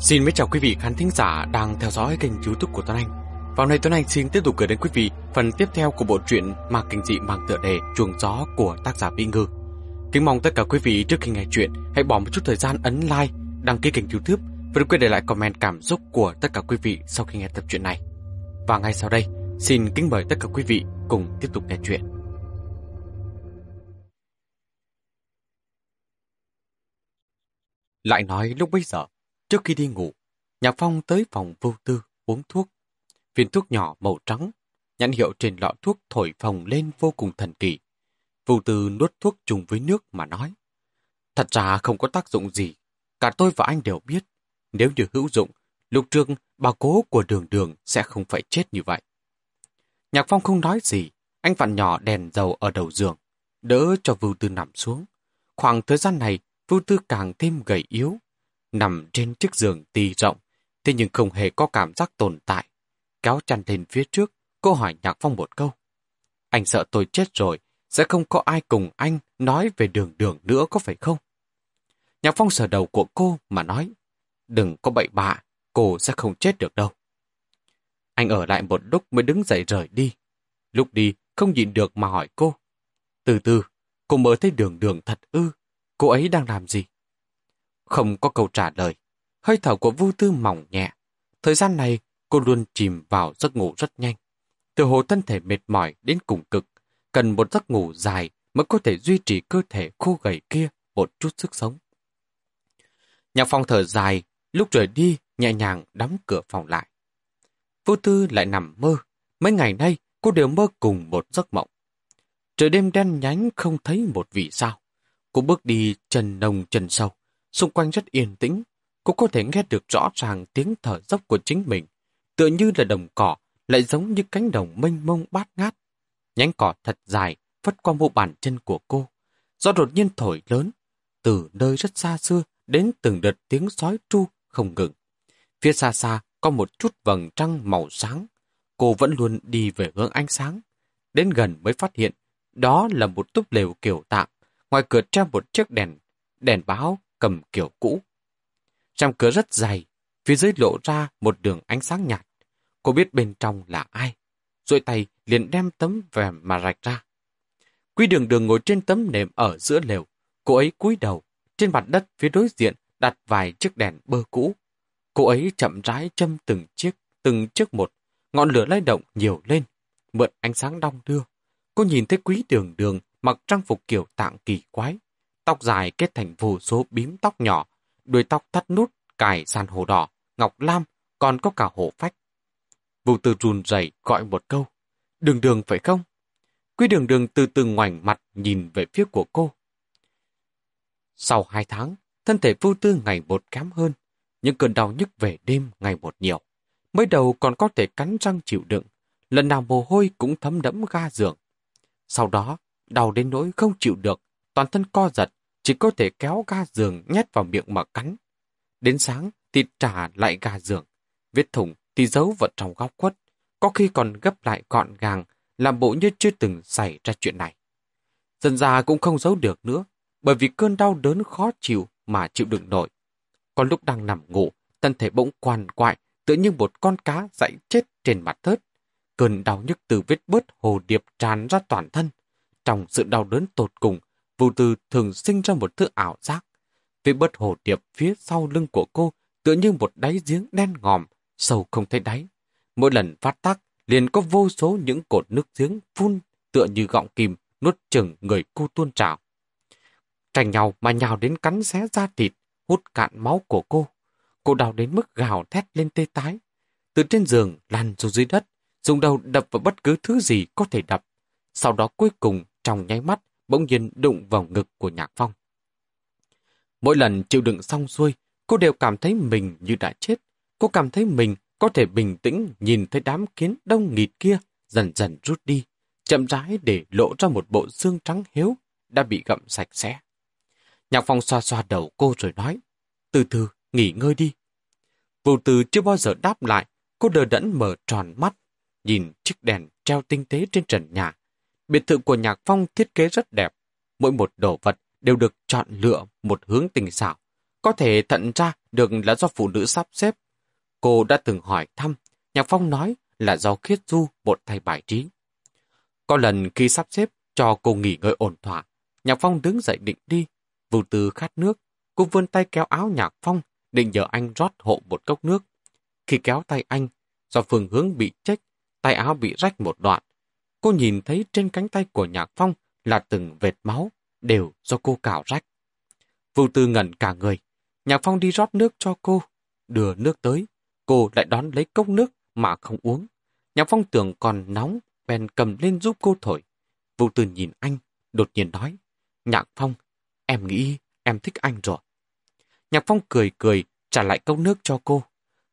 Xin mến chào quý vị khán thính giả đang theo dõi kênh youtube của Tuấn Anh. Vào nay Tuấn Anh xin tiếp tục gửi đến quý vị phần tiếp theo của bộ truyện Mạc Kinh Dị mang tựa đề Chuồng Gió của tác giả Vĩ Ngư. Kính mong tất cả quý vị trước khi nghe chuyện hãy bỏ một chút thời gian ấn like, đăng ký kênh youtube và đừng quên để lại comment cảm xúc của tất cả quý vị sau khi nghe tập truyện này. Và ngay sau đây, xin kính mời tất cả quý vị cùng tiếp tục nghe chuyện. Lại nói lúc bấy giờ, Trước khi đi ngủ, Nhạc Phong tới phòng vô tư uống thuốc. Viên thuốc nhỏ màu trắng, nhãn hiệu trên lọ thuốc thổi phồng lên vô cùng thần kỳ. Vô tư nuốt thuốc chung với nước mà nói. Thật ra không có tác dụng gì. Cả tôi và anh đều biết. Nếu như hữu dụng, lục trương bà cố của đường đường sẽ không phải chết như vậy. Nhạc Phong không nói gì. Anh vặn nhỏ đèn dầu ở đầu giường. Đỡ cho Vưu Tư nằm xuống. Khoảng thời gian này, Vưu Tư càng thêm gầy yếu, nằm trên chiếc giường tì rộng, thế nhưng không hề có cảm giác tồn tại. Kéo chăn lên phía trước, cô hỏi Nhạc Phong một câu. Anh sợ tôi chết rồi, sẽ không có ai cùng anh nói về đường đường nữa có phải không? Nhạc Phong sờ đầu của cô mà nói, đừng có bậy bạ, cô sẽ không chết được đâu. Anh ở lại một lúc mới đứng dậy rời đi. Lúc đi, không nhịn được mà hỏi cô. Từ từ, cô mới thấy đường đường thật ư, cô ấy đang làm gì? Không có câu trả lời. Hơi thở của Vu Tư mỏng nhẹ. Thời gian này, cô luôn chìm vào giấc ngủ rất nhanh. Từ hồ thân thể mệt mỏi đến cùng cực, cần một giấc ngủ dài mới có thể duy trì cơ thể khô gầy kia một chút sức sống. Nhạc phong thở dài, lúc rời đi, nhẹ nhàng đóng cửa phòng lại. Vô tư lại nằm mơ. Mấy ngày nay, cô đều mơ cùng một giấc mộng. Trời đêm đen nhánh không thấy một vì sao. Cô bước đi chân nông chân sâu. Xung quanh rất yên tĩnh, cô có thể nghe được rõ ràng tiếng thở dốc của chính mình, tựa như là đồng cỏ, lại giống như cánh đồng mênh mông bát ngát. Nhánh cỏ thật dài, phất qua mu bàn chân của cô. Do đột nhiên thổi lớn, từ nơi rất xa xưa đến từng đợt tiếng sói tru không ngừng. Phía xa xa có một chút vầng trăng màu sáng. Cô vẫn luôn đi về hướng ánh sáng. Đến gần mới phát hiện, đó là một túp lều kiểu tạm. Ngoài cửa treo một chiếc đèn, đèn báo cầm kiểu cũ. Trong cửa rất dày, phía dưới lộ ra một đường ánh sáng nhạt. Cô biết bên trong là ai. Rồi tay liền đem tấm vèm mà rạch ra. Quý đường đường ngồi trên tấm nệm ở giữa lều. Cô ấy cúi đầu, trên mặt đất phía đối diện đặt vài chiếc đèn bơ cũ. Cô ấy chậm rãi châm từng chiếc, từng chiếc một. Ngọn lửa lay động nhiều lên, mượn ánh sáng đong đưa. Cô nhìn thấy quý đường đường mặc trang phục kiểu tạng kỳ quái, tóc dài kết thành vô số bím tóc nhỏ, đuôi tóc thắt nút, cài san hồ đỏ, ngọc lam, còn có cả hổ phách. Vũ Tư run rẩy gọi một câu, đường đường phải không? Quý đường đường từ từ ngoảnh mặt nhìn về phía của cô. Sau hai tháng, thân thể Vũ tư ngày một kém hơn, những cơn đau nhức về đêm ngày một nhiều. Mới đầu còn có thể cắn răng chịu đựng, lần nào mồ hôi cũng thấm đẫm ga giường. Sau đó, đau đến nỗi không chịu được, toàn thân co giật, chỉ có thể kéo ga giường nhét vào miệng mà cắn. Đến sáng thì trả lại ga giường, vết thủng thì giấu vào trong góc quất, có khi còn gấp lại gọn gàng, làm bộ như chưa từng xảy ra chuyện này. Dần già cũng không giấu được nữa, bởi vì cơn đau đớn khó chịu mà chịu đựng nổi. Có lúc đang nằm ngủ, thân thể bỗng quan quại, tự như một con cá dãy chết trên mặt thớt. Cơn đau nhức từ vết bớt hồ điệp tràn ra toàn thân. Trong sự đau đớn tột cùng, Vô tư thường sinh ra một thứ ảo giác. Phía bất hồ điệp phía sau lưng của cô tựa như một đáy giếng đen ngòm, sâu không thấy đáy. Mỗi lần phát tác, liền có vô số những cột nước giếng phun tựa như gọng kìm nuốt chừng người cô tuôn trào. Tranh nhau mà nhào đến cắn xé da thịt, hút cạn máu của cô. Cô đau đến mức gào thét lên tê tái. Từ trên giường lăn xuống dưới đất, dùng đầu đập vào bất cứ thứ gì có thể đập. Sau đó cuối cùng, trong nháy mắt, bỗng nhiên đụng vào ngực của Nhạc Phong. Mỗi lần chịu đựng xong xuôi, cô đều cảm thấy mình như đã chết. Cô cảm thấy mình có thể bình tĩnh nhìn thấy đám kiến đông nghịt kia dần dần rút đi, chậm rãi để lộ ra một bộ xương trắng hiếu đã bị gặm sạch sẽ. Nhạc Phong xoa xoa đầu cô rồi nói, từ từ, nghỉ ngơi đi. Vô từ chưa bao giờ đáp lại, cô đờ đẫn mở tròn mắt, nhìn chiếc đèn treo tinh tế trên trần nhà, Biệt thự của Nhạc Phong thiết kế rất đẹp. Mỗi một đồ vật đều được chọn lựa một hướng tình xảo. Có thể thận ra được là do phụ nữ sắp xếp. Cô đã từng hỏi thăm, Nhạc Phong nói là do khiết du một thay bài trí. Có lần khi sắp xếp cho cô nghỉ ngơi ổn thỏa, Nhạc Phong đứng dậy định đi. Vưu Tư khát nước, cô vươn tay kéo áo Nhạc Phong, định nhờ anh rót hộ một cốc nước. Khi kéo tay anh, do phương hướng bị chết, tay áo bị rách một đoạn. Cô nhìn thấy trên cánh tay của Nhạc Phong là từng vệt máu, đều do cô cào rách. Vưu Tư ngẩn cả người. Nhạc Phong đi rót nước cho cô, đưa nước tới. Cô lại đón lấy cốc nước mà không uống. Nhạc Phong tưởng còn nóng, bèn cầm lên giúp cô thổi. Vưu Tư nhìn anh, đột nhiên nói. Nhạc Phong, em nghĩ em thích anh rồi. Nhạc Phong cười cười, trả lại cốc nước cho cô.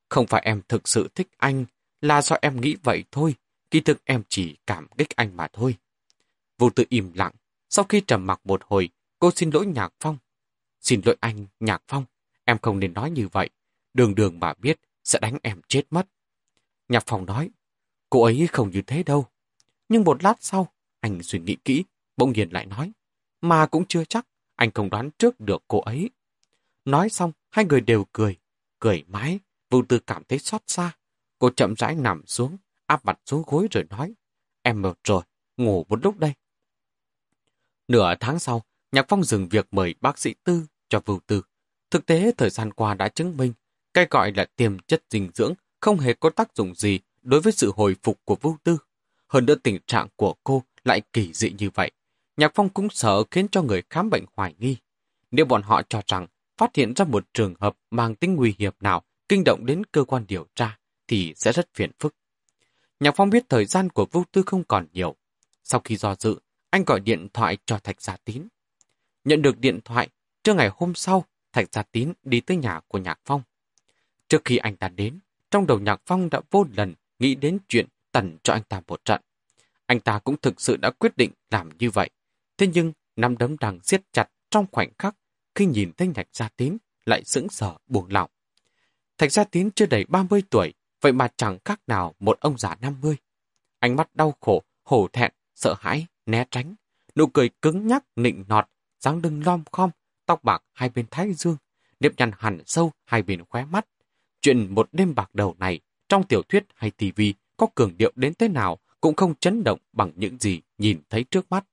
Không phải em thực sự thích anh, là do em nghĩ vậy thôi. Kỳ thực em chỉ cảm kích anh mà thôi. Vô tư im lặng. Sau khi trầm mặc một hồi, cô xin lỗi Nhạc Phong. Xin lỗi anh, Nhạc Phong. Em không nên nói như vậy. Đường đường mà biết sẽ đánh em chết mất. Nhạc Phong nói, cô ấy không như thế đâu. Nhưng một lát sau, anh suy nghĩ kỹ, bỗng nhiên lại nói, mà cũng chưa chắc, anh không đoán trước được cô ấy. Nói xong, hai người đều cười. Cười mãi, Vô Tư cảm thấy xót xa. Cô chậm rãi nằm xuống, áp mặt xuống gối rồi nói, em mệt rồi, ngủ một lúc đây. Nửa tháng sau, Nhạc Phong dừng việc mời bác sĩ Tư cho Vưu Tư. Thực tế, thời gian qua đã chứng minh, cái gọi là tiềm chất dinh dưỡng không hề có tác dụng gì đối với sự hồi phục của Vưu Tư. Hơn nữa tình trạng của cô lại kỳ dị như vậy. Nhạc Phong cũng sợ khiến cho người khám bệnh hoài nghi. Nếu bọn họ cho rằng phát hiện ra một trường hợp mang tính nguy hiểm nào kinh động đến cơ quan điều tra thì sẽ rất phiền phức. Nhạc Phong biết thời gian của Vô Tư không còn nhiều. Sau khi do dự, anh gọi điện thoại cho Thạch Gia Tín. Nhận được điện thoại, trưa ngày hôm sau, Thạch Gia Tín đi tới nhà của Nhạc Phong. Trước khi anh ta đến, trong đầu Nhạc Phong đã vô lần nghĩ đến chuyện tẩn cho anh ta một trận. Anh ta cũng thực sự đã quyết định làm như vậy. Thế nhưng, nắm đấm đang siết chặt trong khoảnh khắc khi nhìn thấy Thạch Gia Tín lại sững sờ buồn lòng. Thạch Gia Tín chưa đầy 30 tuổi, vậy mà chẳng khác nào một ông già 50. Ánh mắt đau khổ, hổ thẹn, sợ hãi, né tránh. Nụ cười cứng nhắc, nịnh nọt, dáng lưng lom khom, tóc bạc hai bên thái dương, nếp nhăn hẳn sâu hai bên khóe mắt. Chuyện một đêm bạc đầu này, trong tiểu thuyết hay tivi có cường điệu đến thế nào cũng không chấn động bằng những gì nhìn thấy trước mắt.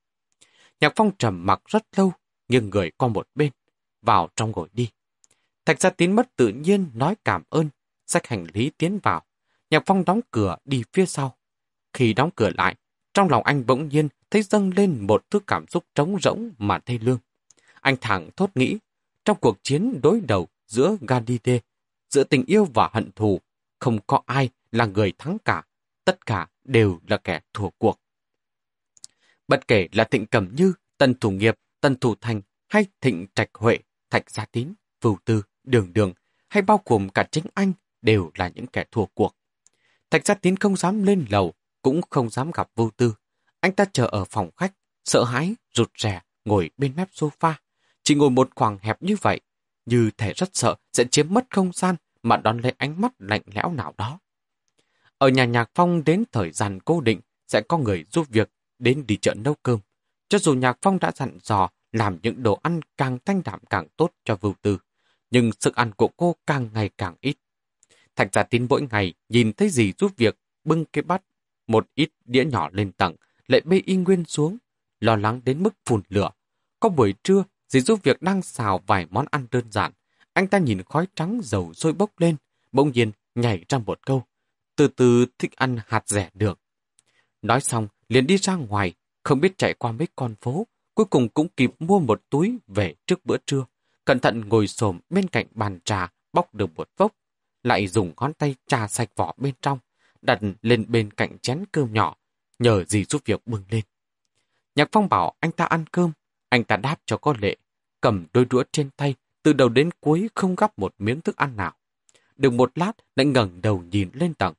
Nhạc Phong trầm mặc rất lâu, nghiêng người qua một bên, vào trong ngồi đi. Thạch gia tín mất tự nhiên nói cảm ơn, sách hành lý tiến vào. Nhạc Phong đóng cửa đi phía sau. Khi đóng cửa lại, trong lòng anh bỗng nhiên thấy dâng lên một thứ cảm xúc trống rỗng mà thê lương. Anh thẳng thốt nghĩ, trong cuộc chiến đối đầu giữa Gandhi giữa tình yêu và hận thù, không có ai là người thắng cả, tất cả đều là kẻ thua cuộc. Bất kể là Thịnh Cẩm Như, Tân Thủ Nghiệp, Tân Thủ Thành hay Thịnh Trạch Huệ, Thạch Gia Tín, Vưu Tư, Đường Đường hay bao gồm cả chính anh đều là những kẻ thua cuộc. Thạch Gia Tín không dám lên lầu, cũng không dám gặp vô Tư. Anh ta chờ ở phòng khách, sợ hãi, rụt rè, ngồi bên mép sofa. Chỉ ngồi một khoảng hẹp như vậy, như thể rất sợ sẽ chiếm mất không gian mà đón lấy ánh mắt lạnh lẽo nào đó. Ở nhà Nhạc Phong đến thời gian cố định sẽ có người giúp việc đến đi chợ nấu cơm. Cho dù Nhạc Phong đã dặn dò làm những đồ ăn càng thanh đạm càng tốt cho Vưu Tư, nhưng sức ăn của cô càng ngày càng ít. Thạch Gia Tín mỗi ngày nhìn thấy gì giúp việc bưng cái bát một ít đĩa nhỏ lên tầng, lại bê y nguyên xuống, lo lắng đến mức phùn lửa. Có buổi trưa, dì giúp việc đang xào vài món ăn đơn giản. Anh ta nhìn khói trắng dầu sôi bốc lên, bỗng nhiên nhảy ra một câu. Từ từ thích ăn hạt rẻ được. Nói xong, liền đi ra ngoài, không biết chạy qua mấy con phố, cuối cùng cũng kịp mua một túi về trước bữa trưa. Cẩn thận ngồi xổm bên cạnh bàn trà, bóc được một vốc, lại dùng ngón tay trà sạch vỏ bên trong, đặt lên bên cạnh chén cơm nhỏ, nhờ gì giúp việc bưng lên. Nhạc Phong bảo anh ta ăn cơm, anh ta đáp cho có lệ, cầm đôi đũa trên tay, từ đầu đến cuối không gắp một miếng thức ăn nào. Được một lát, lại ngẩng đầu nhìn lên tầng.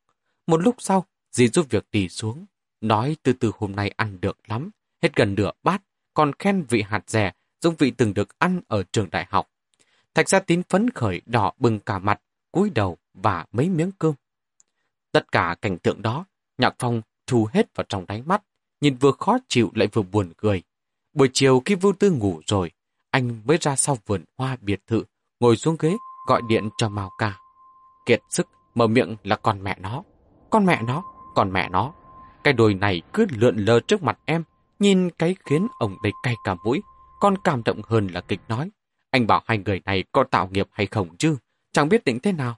Một lúc sau, dì giúp việc đi xuống, nói từ từ hôm nay ăn được lắm, hết gần nửa bát, còn khen vị hạt dẻ giống vị từng được ăn ở trường đại học. Thạch gia tín phấn khởi đỏ bừng cả mặt, cúi đầu và mấy miếng cơm. Tất cả cảnh tượng đó, Nhạc Phong thu hết vào trong đáy mắt, nhìn vừa khó chịu lại vừa buồn cười. Buổi chiều khi Vưu Tư ngủ rồi, anh mới ra sau vườn hoa biệt thự, ngồi xuống ghế, gọi điện cho Mao Ca. Kiệt sức, mở miệng là con mẹ nó. Con mẹ nó, con mẹ nó. Cái đồi này cứ lượn lờ trước mặt em, nhìn cái khiến ông đầy cay cả mũi. Con cảm động hơn là kịch nói. Anh bảo hai người này có tạo nghiệp hay không chứ, chẳng biết định thế nào.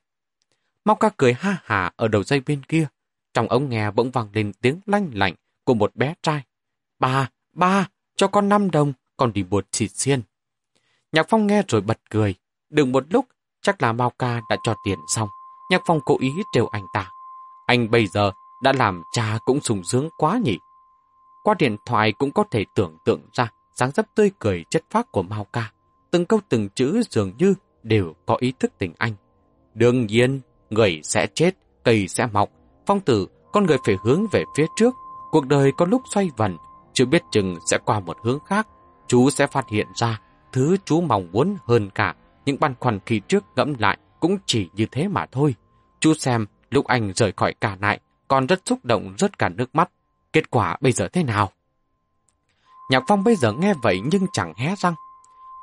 Mau ca cười ha hà ở đầu dây bên kia. Trong ống nghe bỗng vang lên tiếng lanh lạnh của một bé trai. Ba, ba, cho con năm đồng, con đi buột xịt xiên. Nhạc Phong nghe rồi bật cười. Đừng một lúc, chắc là Mao ca đã cho tiền xong. Nhạc Phong cố ý trêu anh ta. Anh bây giờ đã làm cha cũng sùng sướng quá nhỉ. Qua điện thoại cũng có thể tưởng tượng ra dáng dấp tươi cười chất phác của Mao ca. Từng câu từng chữ dường như đều có ý thức tình anh. Đương nhiên, người sẽ chết, cây sẽ mọc. Phong tử, con người phải hướng về phía trước. Cuộc đời có lúc xoay vần, chưa biết chừng sẽ qua một hướng khác. Chú sẽ phát hiện ra thứ chú mong muốn hơn cả những băn khoăn khi trước ngẫm lại cũng chỉ như thế mà thôi. Chú xem lúc anh rời khỏi cả nại còn rất xúc động rớt cả nước mắt. Kết quả bây giờ thế nào? Nhạc Phong bây giờ nghe vậy nhưng chẳng hé răng.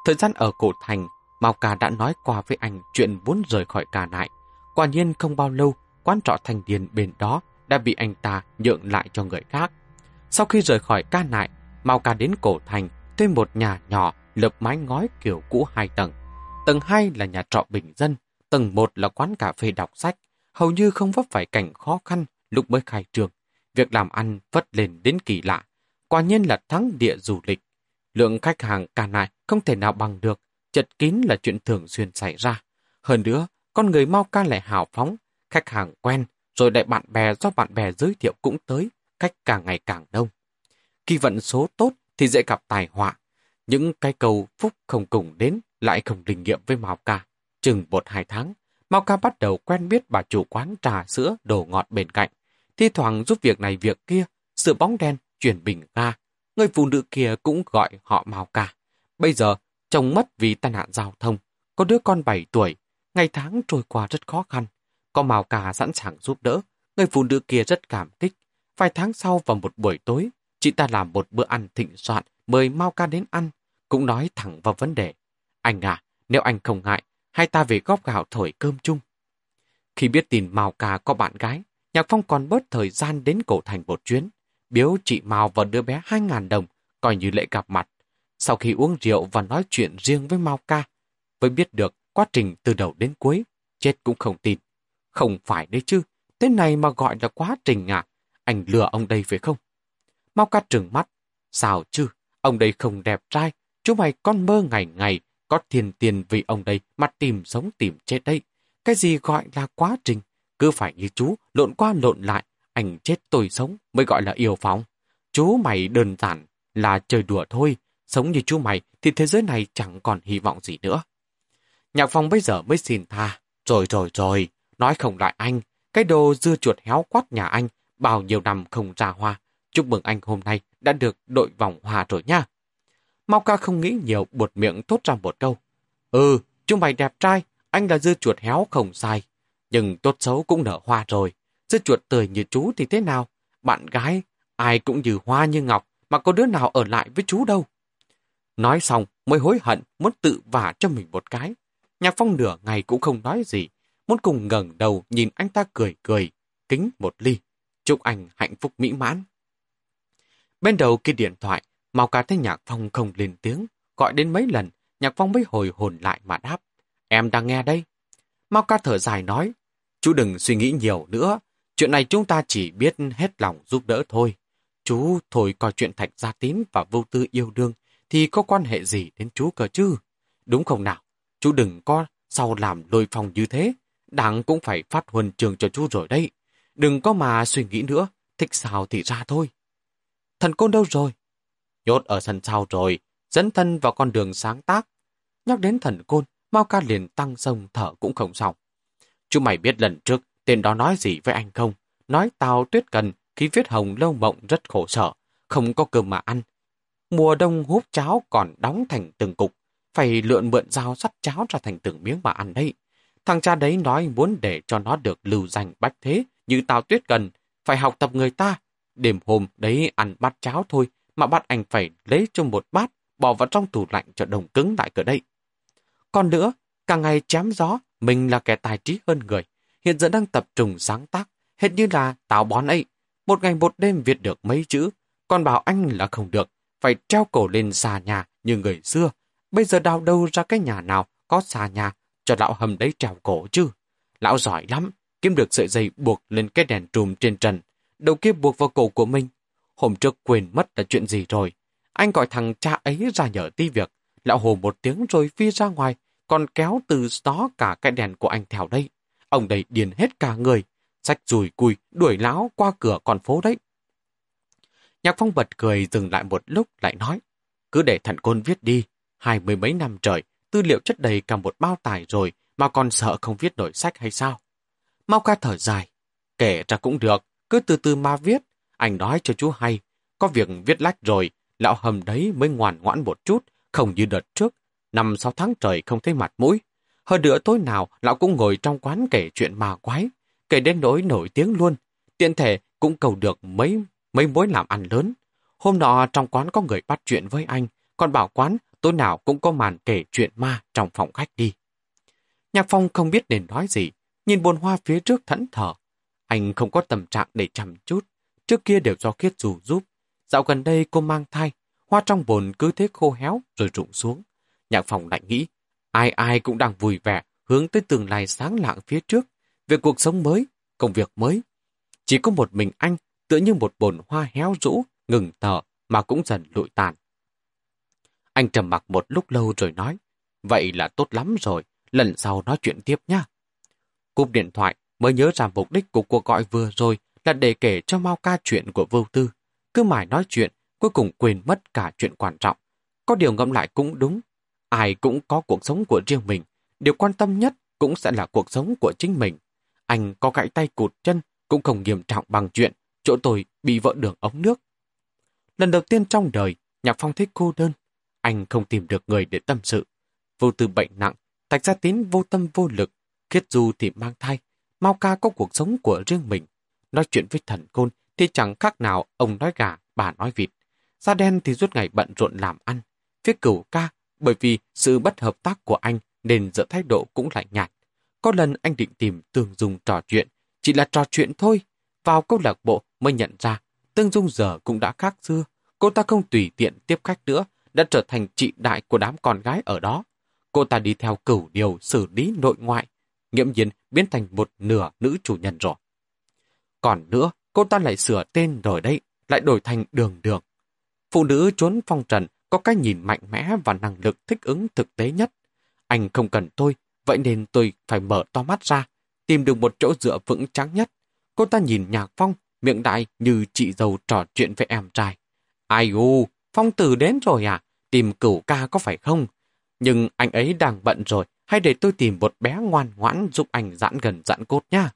Thời gian ở cổ thành, Mao Ca đã nói qua với anh chuyện muốn rời khỏi cả nại. Quả nhiên không bao lâu, quán trọ thành điền bên đó đã bị anh ta nhượng lại cho người khác. Sau khi rời khỏi ca nại, Mao Ca đến cổ thành thuê một nhà nhỏ lợp mái ngói kiểu cũ hai tầng. Tầng 2 là nhà trọ bình dân, tầng 1 là quán cà phê đọc sách, hầu như không vấp phải cảnh khó khăn lúc mới khai trường. Việc làm ăn vất lên đến kỳ lạ, quả nhiên là thắng địa du lịch. Lượng khách hàng cả nại không thể nào bằng được, chật kín là chuyện thường xuyên xảy ra. Hơn nữa, con người mau ca lại hào phóng, khách hàng quen, rồi đại bạn bè do bạn bè giới thiệu cũng tới, khách càng ngày càng đông. Khi vận số tốt thì dễ gặp tài họa. Những cái cầu phúc không cùng đến lại không linh nghiệm với Mao Ca. Chừng một hai tháng, Mao Ca bắt đầu quen biết bà chủ quán trà sữa đồ ngọt bên cạnh. Thi thoảng giúp việc này việc kia, sửa bóng đen, chuyển bình ga. Người phụ nữ kia cũng gọi họ Mao Ca. Bây giờ, chồng mất vì tai nạn giao thông. Có đứa con 7 tuổi, ngày tháng trôi qua rất khó khăn. Có mào cà sẵn sàng giúp đỡ. Người phụ nữ kia rất cảm kích. Vài tháng sau vào một buổi tối, chị ta làm một bữa ăn thịnh soạn, mời Mao Ca đến ăn. Cũng nói thẳng vào vấn đề. Anh à, nếu anh không ngại, hai ta về góp gạo thổi cơm chung. Khi biết tin Mao Ca có bạn gái, Nhạc Phong còn bớt thời gian đến cổ thành một chuyến, biếu chị Mao và đứa bé 2.000 đồng, coi như lễ gặp mặt. Sau khi uống rượu và nói chuyện riêng với Mao Ca, mới biết được quá trình từ đầu đến cuối, chết cũng không tin. Không phải đấy chứ, thế này mà gọi là quá trình à? Anh lừa ông đây phải không? Mao Ca trừng mắt. Sao chứ? Ông đây không đẹp trai, chú mày con mơ ngày ngày, có tiền tiền vì ông đây mà tìm sống tìm chết đây. Cái gì gọi là quá trình? Cứ phải như chú, lộn qua lộn lại, anh chết tôi sống mới gọi là yêu phóng. Chú mày đơn giản là chơi đùa thôi, sống như chú mày thì thế giới này chẳng còn hy vọng gì nữa. Nhạc phong bây giờ mới xin tha. Rồi rồi rồi, nói không lại anh, cái đồ dưa chuột héo quát nhà anh, bao nhiêu năm không ra hoa. Chúc mừng anh hôm nay đã được đội vòng hoa rồi nha. Mau ca không nghĩ nhiều buột miệng thốt ra một câu. Ừ, chú mày đẹp trai, anh là dưa chuột héo không sai. Nhưng tốt xấu cũng nở hoa rồi. Dưa chuột tươi như chú thì thế nào? Bạn gái, ai cũng như hoa như ngọc, mà có đứa nào ở lại với chú đâu. Nói xong mới hối hận muốn tự vả cho mình một cái. Nhạc phong nửa ngày cũng không nói gì, muốn cùng ngẩng đầu nhìn anh ta cười cười, kính một ly. Chúc anh hạnh phúc mỹ mãn. Bên đầu kia điện thoại, Màu Cá thấy Nhạc Phong không lên tiếng, gọi đến mấy lần, Nhạc Phong mới hồi hồn lại mà đáp. Em đang nghe đây. Mao ca thở dài nói, chú đừng suy nghĩ nhiều nữa, chuyện này chúng ta chỉ biết hết lòng giúp đỡ thôi. Chú thôi coi chuyện Thạch Gia Tín và Vô Tư yêu đương thì có quan hệ gì đến chú cơ chứ? Đúng không nào? Chú đừng có sau làm lôi phòng như thế. Đảng cũng phải phát huân trường cho chú rồi đấy. Đừng có mà suy nghĩ nữa, thích sao thì ra thôi. Thần côn đâu rồi? Nhốt ở sân sau rồi, dẫn thân vào con đường sáng tác. Nhắc đến thần côn, Mao ca liền tăng sông thở cũng không xong. Chú mày biết lần trước tên đó nói gì với anh không? Nói tao tuyết cần khi viết hồng lâu mộng rất khổ sở, không có cơm mà ăn. Mùa đông húp cháo còn đóng thành từng cục, phải lượn mượn dao sắt cháo ra thành từng miếng mà ăn đấy. Thằng cha đấy nói muốn để cho nó được lưu danh bách thế như tao tuyết cần, phải học tập người ta. Đêm hôm đấy ăn bát cháo thôi mà bắt anh phải lấy cho một bát bỏ vào trong tủ lạnh cho đồng cứng lại cỡ đây. Còn nữa, Càng ngày chém gió, mình là kẻ tài trí hơn người. Hiện giờ đang tập trung sáng tác, hết như là táo bón ấy. Một ngày một đêm viết được mấy chữ, còn bảo anh là không được, phải treo cổ lên xà nhà như người xưa. Bây giờ đào đâu ra cái nhà nào có xà nhà cho lão hầm đấy treo cổ chứ. Lão giỏi lắm, kiếm được sợi dây buộc lên cái đèn trùm trên trần, đầu kia buộc vào cổ của mình. Hôm trước quên mất là chuyện gì rồi. Anh gọi thằng cha ấy ra nhờ ti việc. Lão hồ một tiếng rồi phi ra ngoài, còn kéo từ đó cả cái đèn của anh theo đây. Ông đầy điền hết cả người, sách rùi cùi, đuổi lão qua cửa con phố đấy. Nhạc Phong bật cười dừng lại một lúc lại nói, cứ để thận côn viết đi, hai mươi mấy năm trời, tư liệu chất đầy cả một bao tải rồi mà còn sợ không viết nổi sách hay sao? Mau ca thở dài, kể ra cũng được, cứ từ từ mà viết, anh nói cho chú hay, có việc viết lách rồi, lão hầm đấy mới ngoan ngoãn một chút, không như đợt trước, năm sáu tháng trời không thấy mặt mũi. Hơn nữa tối nào lão cũng ngồi trong quán kể chuyện ma quái, kể đến nỗi nổi tiếng luôn. Tiện thể cũng cầu được mấy mấy mối làm ăn lớn. Hôm nọ trong quán có người bắt chuyện với anh, còn bảo quán tối nào cũng có màn kể chuyện ma trong phòng khách đi. Nhạc Phong không biết nên nói gì, nhìn bồn hoa phía trước thẫn thờ. Anh không có tâm trạng để chăm chút, trước kia đều do khiết dù giúp. Dạo gần đây cô mang thai, hoa trong bồn cứ thế khô héo rồi rụng xuống. Nhạc Phong lại nghĩ, ai ai cũng đang vui vẻ, hướng tới tương lai sáng lạng phía trước, về cuộc sống mới, công việc mới. Chỉ có một mình anh tựa như một bồn hoa héo rũ, ngừng thở mà cũng dần lụi tàn. Anh trầm mặc một lúc lâu rồi nói, vậy là tốt lắm rồi, lần sau nói chuyện tiếp nhá. Cúp điện thoại mới nhớ ra mục đích của cuộc gọi vừa rồi là để kể cho Mao ca chuyện của Vưu Tư. Cứ mãi nói chuyện, cuối cùng quên mất cả chuyện quan trọng. Có điều ngẫm lại cũng đúng. Ai cũng có cuộc sống của riêng mình. Điều quan tâm nhất cũng sẽ là cuộc sống của chính mình. Anh có gãy tay cụt chân cũng không nghiêm trọng bằng chuyện chỗ tôi bị vỡ đường ống nước. Lần đầu tiên trong đời, Nhạc Phong thấy cô đơn. Anh không tìm được người để tâm sự. Vô tư bệnh nặng, Thạch Gia Tín vô tâm vô lực, Khiết Du thì mang thai, Mao Ca có cuộc sống của riêng mình. Nói chuyện với thần côn thì chẳng khác nào ông nói gà, bà nói vịt. Da đen thì suốt ngày bận rộn làm ăn. Phía cửu ca, bởi vì sự bất hợp tác của anh nên giữa thái độ cũng lạnh nhạt. Có lần anh định tìm tường Dung trò chuyện, chỉ là trò chuyện thôi. Vào câu lạc bộ mới nhận ra Tương Dung giờ cũng đã khác xưa. Cô ta không tùy tiện tiếp khách nữa, đã trở thành trị đại của đám con gái ở đó. Cô ta đi theo cửu điều xử lý nội ngoại, nghiễm nhiên biến thành một nửa nữ chủ nhân rồi. Còn nữa, cô ta lại sửa tên rồi đây, lại đổi thành đường đường. Phụ nữ trốn phong trần có cái nhìn mạnh mẽ và năng lực thích ứng thực tế nhất. Anh không cần tôi, vậy nên tôi phải mở to mắt ra, tìm được một chỗ dựa vững chắc nhất. Cô ta nhìn nhạc phong, miệng đại như chị dâu trò chuyện với em trai. Ai u, phong tử đến rồi à? Tìm cửu ca có phải không? Nhưng anh ấy đang bận rồi, hay để tôi tìm một bé ngoan ngoãn giúp anh giãn gần giãn cốt nha.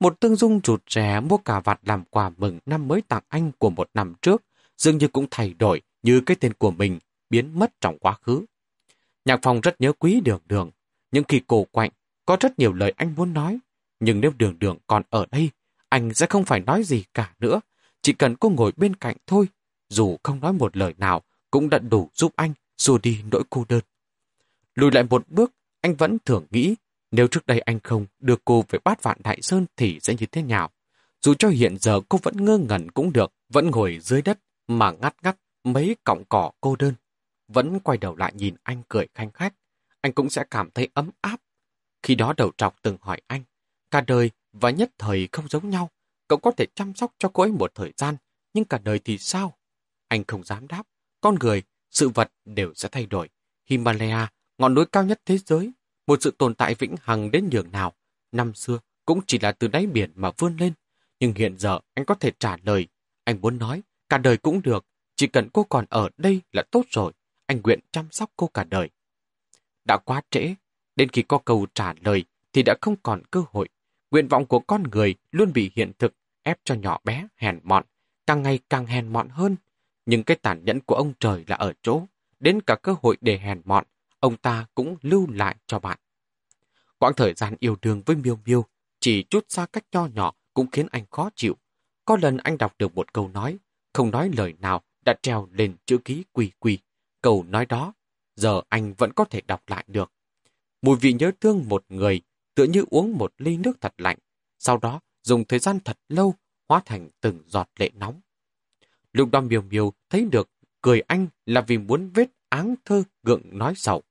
Một tương dung rụt rè mua cà vạt làm quà mừng năm mới tặng anh của một năm trước, dường như cũng thay đổi như cái tên của mình biến mất trong quá khứ. Nhạc phong rất nhớ quý đường đường. nhưng khi cổ quạnh, có rất nhiều lời anh muốn nói. Nhưng nếu đường đường còn ở đây, anh sẽ không phải nói gì cả nữa. Chỉ cần cô ngồi bên cạnh thôi, dù không nói một lời nào, cũng đã đủ giúp anh xua đi nỗi cô đơn. Lùi lại một bước, anh vẫn thường nghĩ nếu trước đây anh không đưa cô về bát vạn đại sơn thì sẽ như thế nào. Dù cho hiện giờ cô vẫn ngơ ngẩn cũng được, vẫn ngồi dưới đất mà ngắt ngắt mấy cọng cỏ cô đơn. Vẫn quay đầu lại nhìn anh cười khanh khách, anh cũng sẽ cảm thấy ấm áp. Khi đó đầu trọc từng hỏi anh, cả đời và nhất thời không giống nhau, cậu có thể chăm sóc cho cô ấy một thời gian, nhưng cả đời thì sao? Anh không dám đáp, con người, sự vật đều sẽ thay đổi. Himalaya ngọn núi cao nhất thế giới, một sự tồn tại vĩnh hằng đến nhường nào. Năm xưa cũng chỉ là từ đáy biển mà vươn lên. Nhưng hiện giờ anh có thể trả lời. Anh muốn nói, cả đời cũng được. Chỉ cần cô còn ở đây là tốt rồi. Anh nguyện chăm sóc cô cả đời. Đã quá trễ. Đến khi có câu trả lời thì đã không còn cơ hội. Nguyện vọng của con người luôn bị hiện thực ép cho nhỏ bé hèn mọn, càng ngày càng hèn mọn hơn. Nhưng cái tàn nhẫn của ông trời là ở chỗ, đến cả cơ hội để hèn mọn ông ta cũng lưu lại cho bạn. Quãng thời gian yêu đương với Miêu Miêu chỉ chút xa cách nho nhỏ cũng khiến anh khó chịu. Có lần anh đọc được một câu nói, không nói lời nào đã treo lên chữ ký quỳ quỳ. Câu nói đó, giờ anh vẫn có thể đọc lại được. mùi vị nhớ thương một người tựa như uống một ly nước thật lạnh, sau đó dùng thời gian thật lâu hóa thành từng giọt lệ nóng. lục đó miều miều thấy được cười anh là vì muốn vết áng thơ gượng nói sầu.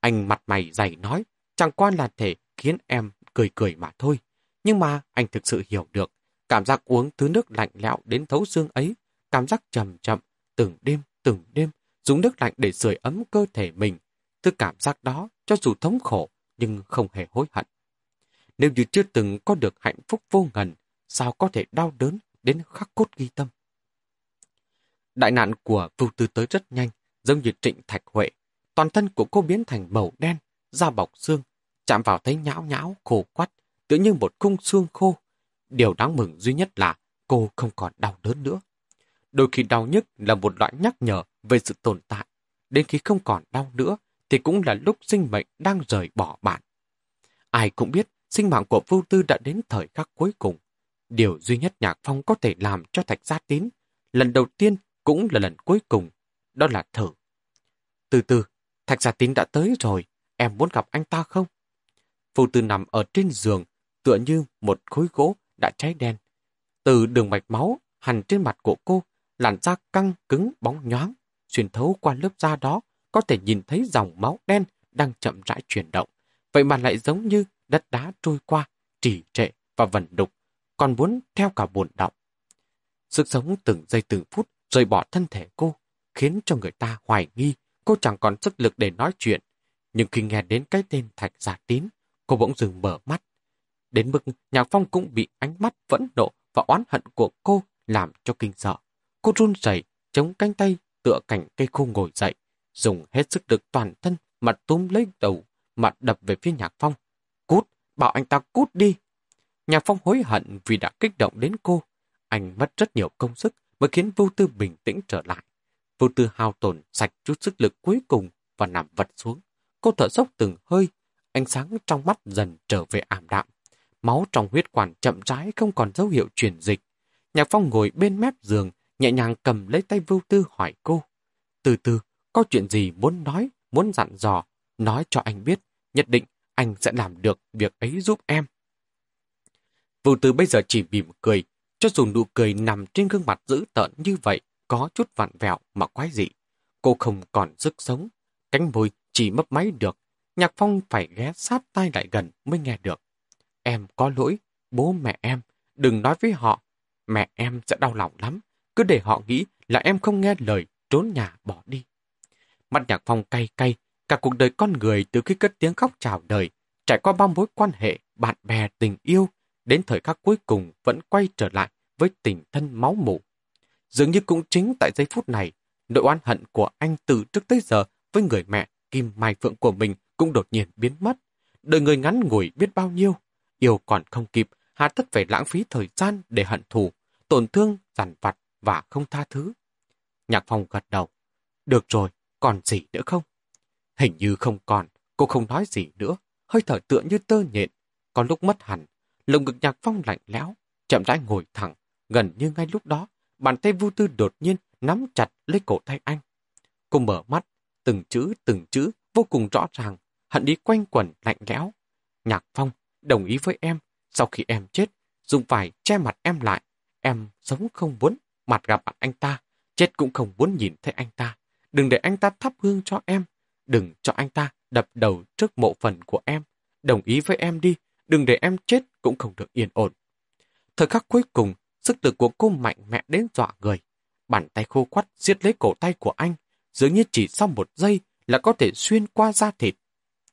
Anh mặt mày dày nói, chẳng qua là thể khiến em cười cười mà thôi. Nhưng mà anh thực sự hiểu được, cảm giác uống thứ nước lạnh lẽo đến thấu xương ấy, cảm giác chậm chậm, từng đêm, từng đêm, dùng nước lạnh để sưởi ấm cơ thể mình. Thứ cảm giác đó, cho dù thống khổ, nhưng không hề hối hận. Nếu như chưa từng có được hạnh phúc vô ngần, sao có thể đau đớn đến khắc cốt ghi tâm. Đại nạn của Vưu Tư tới rất nhanh, giống như trịnh thạch huệ. Toàn thân của cô biến thành màu đen, da bọc xương, chạm vào thấy nhão nhão, khô quắt, tự như một khung xương khô. Điều đáng mừng duy nhất là cô không còn đau đớn nữa. Đôi khi đau nhức là một loại nhắc nhở về sự tồn tại. Đến khi không còn đau nữa, thì cũng là lúc sinh mệnh đang rời bỏ bạn. Ai cũng biết sinh mạng của Vưu Tư đã đến thời khắc cuối cùng. Điều duy nhất Nhạc Phong có thể làm cho Thạch Gia Tín, lần đầu tiên cũng là lần cuối cùng, đó là thở. Từ từ, Thạch Gia Tín đã tới rồi, em muốn gặp anh ta không? Vưu Tư nằm ở trên giường, tựa như một khối gỗ đã cháy đen. Từ đường mạch máu hằn trên mặt của cô, làn da căng cứng bóng nhoáng, xuyên thấu qua lớp da đó, có thể nhìn thấy dòng máu đen đang chậm rãi chuyển động. Vậy mà lại giống như đất đá trôi qua, trì trệ và vận đục, còn muốn theo cả buồn động. Sức sống từng giây từng phút rời bỏ thân thể cô, khiến cho người ta hoài nghi cô chẳng còn sức lực để nói chuyện. Nhưng khi nghe đến cái tên Thạch Giả Tín, cô bỗng dừng mở mắt. Đến mức Nhạc Phong cũng bị ánh mắt vẫn nộ và oán hận của cô làm cho kinh sợ. Cô run rẩy chống cánh tay tựa cảnh cây khô ngồi dậy, dùng hết sức lực toàn thân mặt túm lấy đầu, mặt đập về phía Nhạc Phong. Bảo anh ta cút đi. Nhạc Phong hối hận vì đã kích động đến cô. Anh mất rất nhiều công sức mới khiến vô tư bình tĩnh trở lại. Vô tư hao tổn sạch chút sức lực cuối cùng và nằm vật xuống. Cô thở dốc từng hơi, ánh sáng trong mắt dần trở về ảm đạm. Máu trong huyết quản chậm rãi không còn dấu hiệu chuyển dịch. Nhạc Phong ngồi bên mép giường, nhẹ nhàng cầm lấy tay vô tư hỏi cô. Từ từ, có chuyện gì muốn nói, muốn dặn dò, nói cho anh biết, nhất định anh sẽ làm được việc ấy giúp em. Vô tư bây giờ chỉ mỉm cười, cho dù nụ cười nằm trên gương mặt dữ tợn như vậy, có chút vặn vẹo mà quái dị. Cô không còn sức sống, cánh môi chỉ mấp máy được. Nhạc Phong phải ghé sát tai lại gần mới nghe được. Em có lỗi, bố mẹ em, đừng nói với họ. Mẹ em sẽ đau lòng lắm, cứ để họ nghĩ là em không nghe lời, trốn nhà bỏ đi. Mặt Nhạc Phong cay cay, cả cuộc đời con người từ khi cất tiếng khóc chào đời, trải qua bao mối quan hệ, bạn bè, tình yêu, đến thời khắc cuối cùng vẫn quay trở lại với tình thân máu mủ. Dường như cũng chính tại giây phút này, nỗi oán hận của anh từ trước tới giờ với người mẹ Kim Mai Phượng của mình cũng đột nhiên biến mất. Đời người ngắn ngủi biết bao nhiêu, yêu còn không kịp, hà tất phải lãng phí thời gian để hận thù, tổn thương, giàn vặt và không tha thứ. Nhạc phòng gật đầu. Được rồi, còn gì nữa không? Hình như không còn, cô không nói gì nữa, hơi thở tựa như tơ nhện. Có lúc mất hẳn, lồng ngực Nhạc Phong lạnh lẽo, chậm rãi ngồi thẳng, gần như ngay lúc đó, bàn tay Vu Tư đột nhiên nắm chặt lấy cổ tay anh. Cô mở mắt, từng chữ từng chữ vô cùng rõ ràng, hận đi quanh quẩn lạnh lẽo. Nhạc Phong đồng ý với em, sau khi em chết, dùng vải che mặt em lại. Em sống không muốn mặt gặp mặt anh ta, chết cũng không muốn nhìn thấy anh ta. Đừng để anh ta thắp hương cho em, đừng cho anh ta đập đầu trước mộ phần của em. Đồng ý với em đi, đừng để em chết cũng không được yên ổn. Thời khắc cuối cùng, sức lực của cô mạnh mẽ đến dọa người. Bàn tay khô quắt siết lấy cổ tay của anh, dường như chỉ sau một giây là có thể xuyên qua da thịt.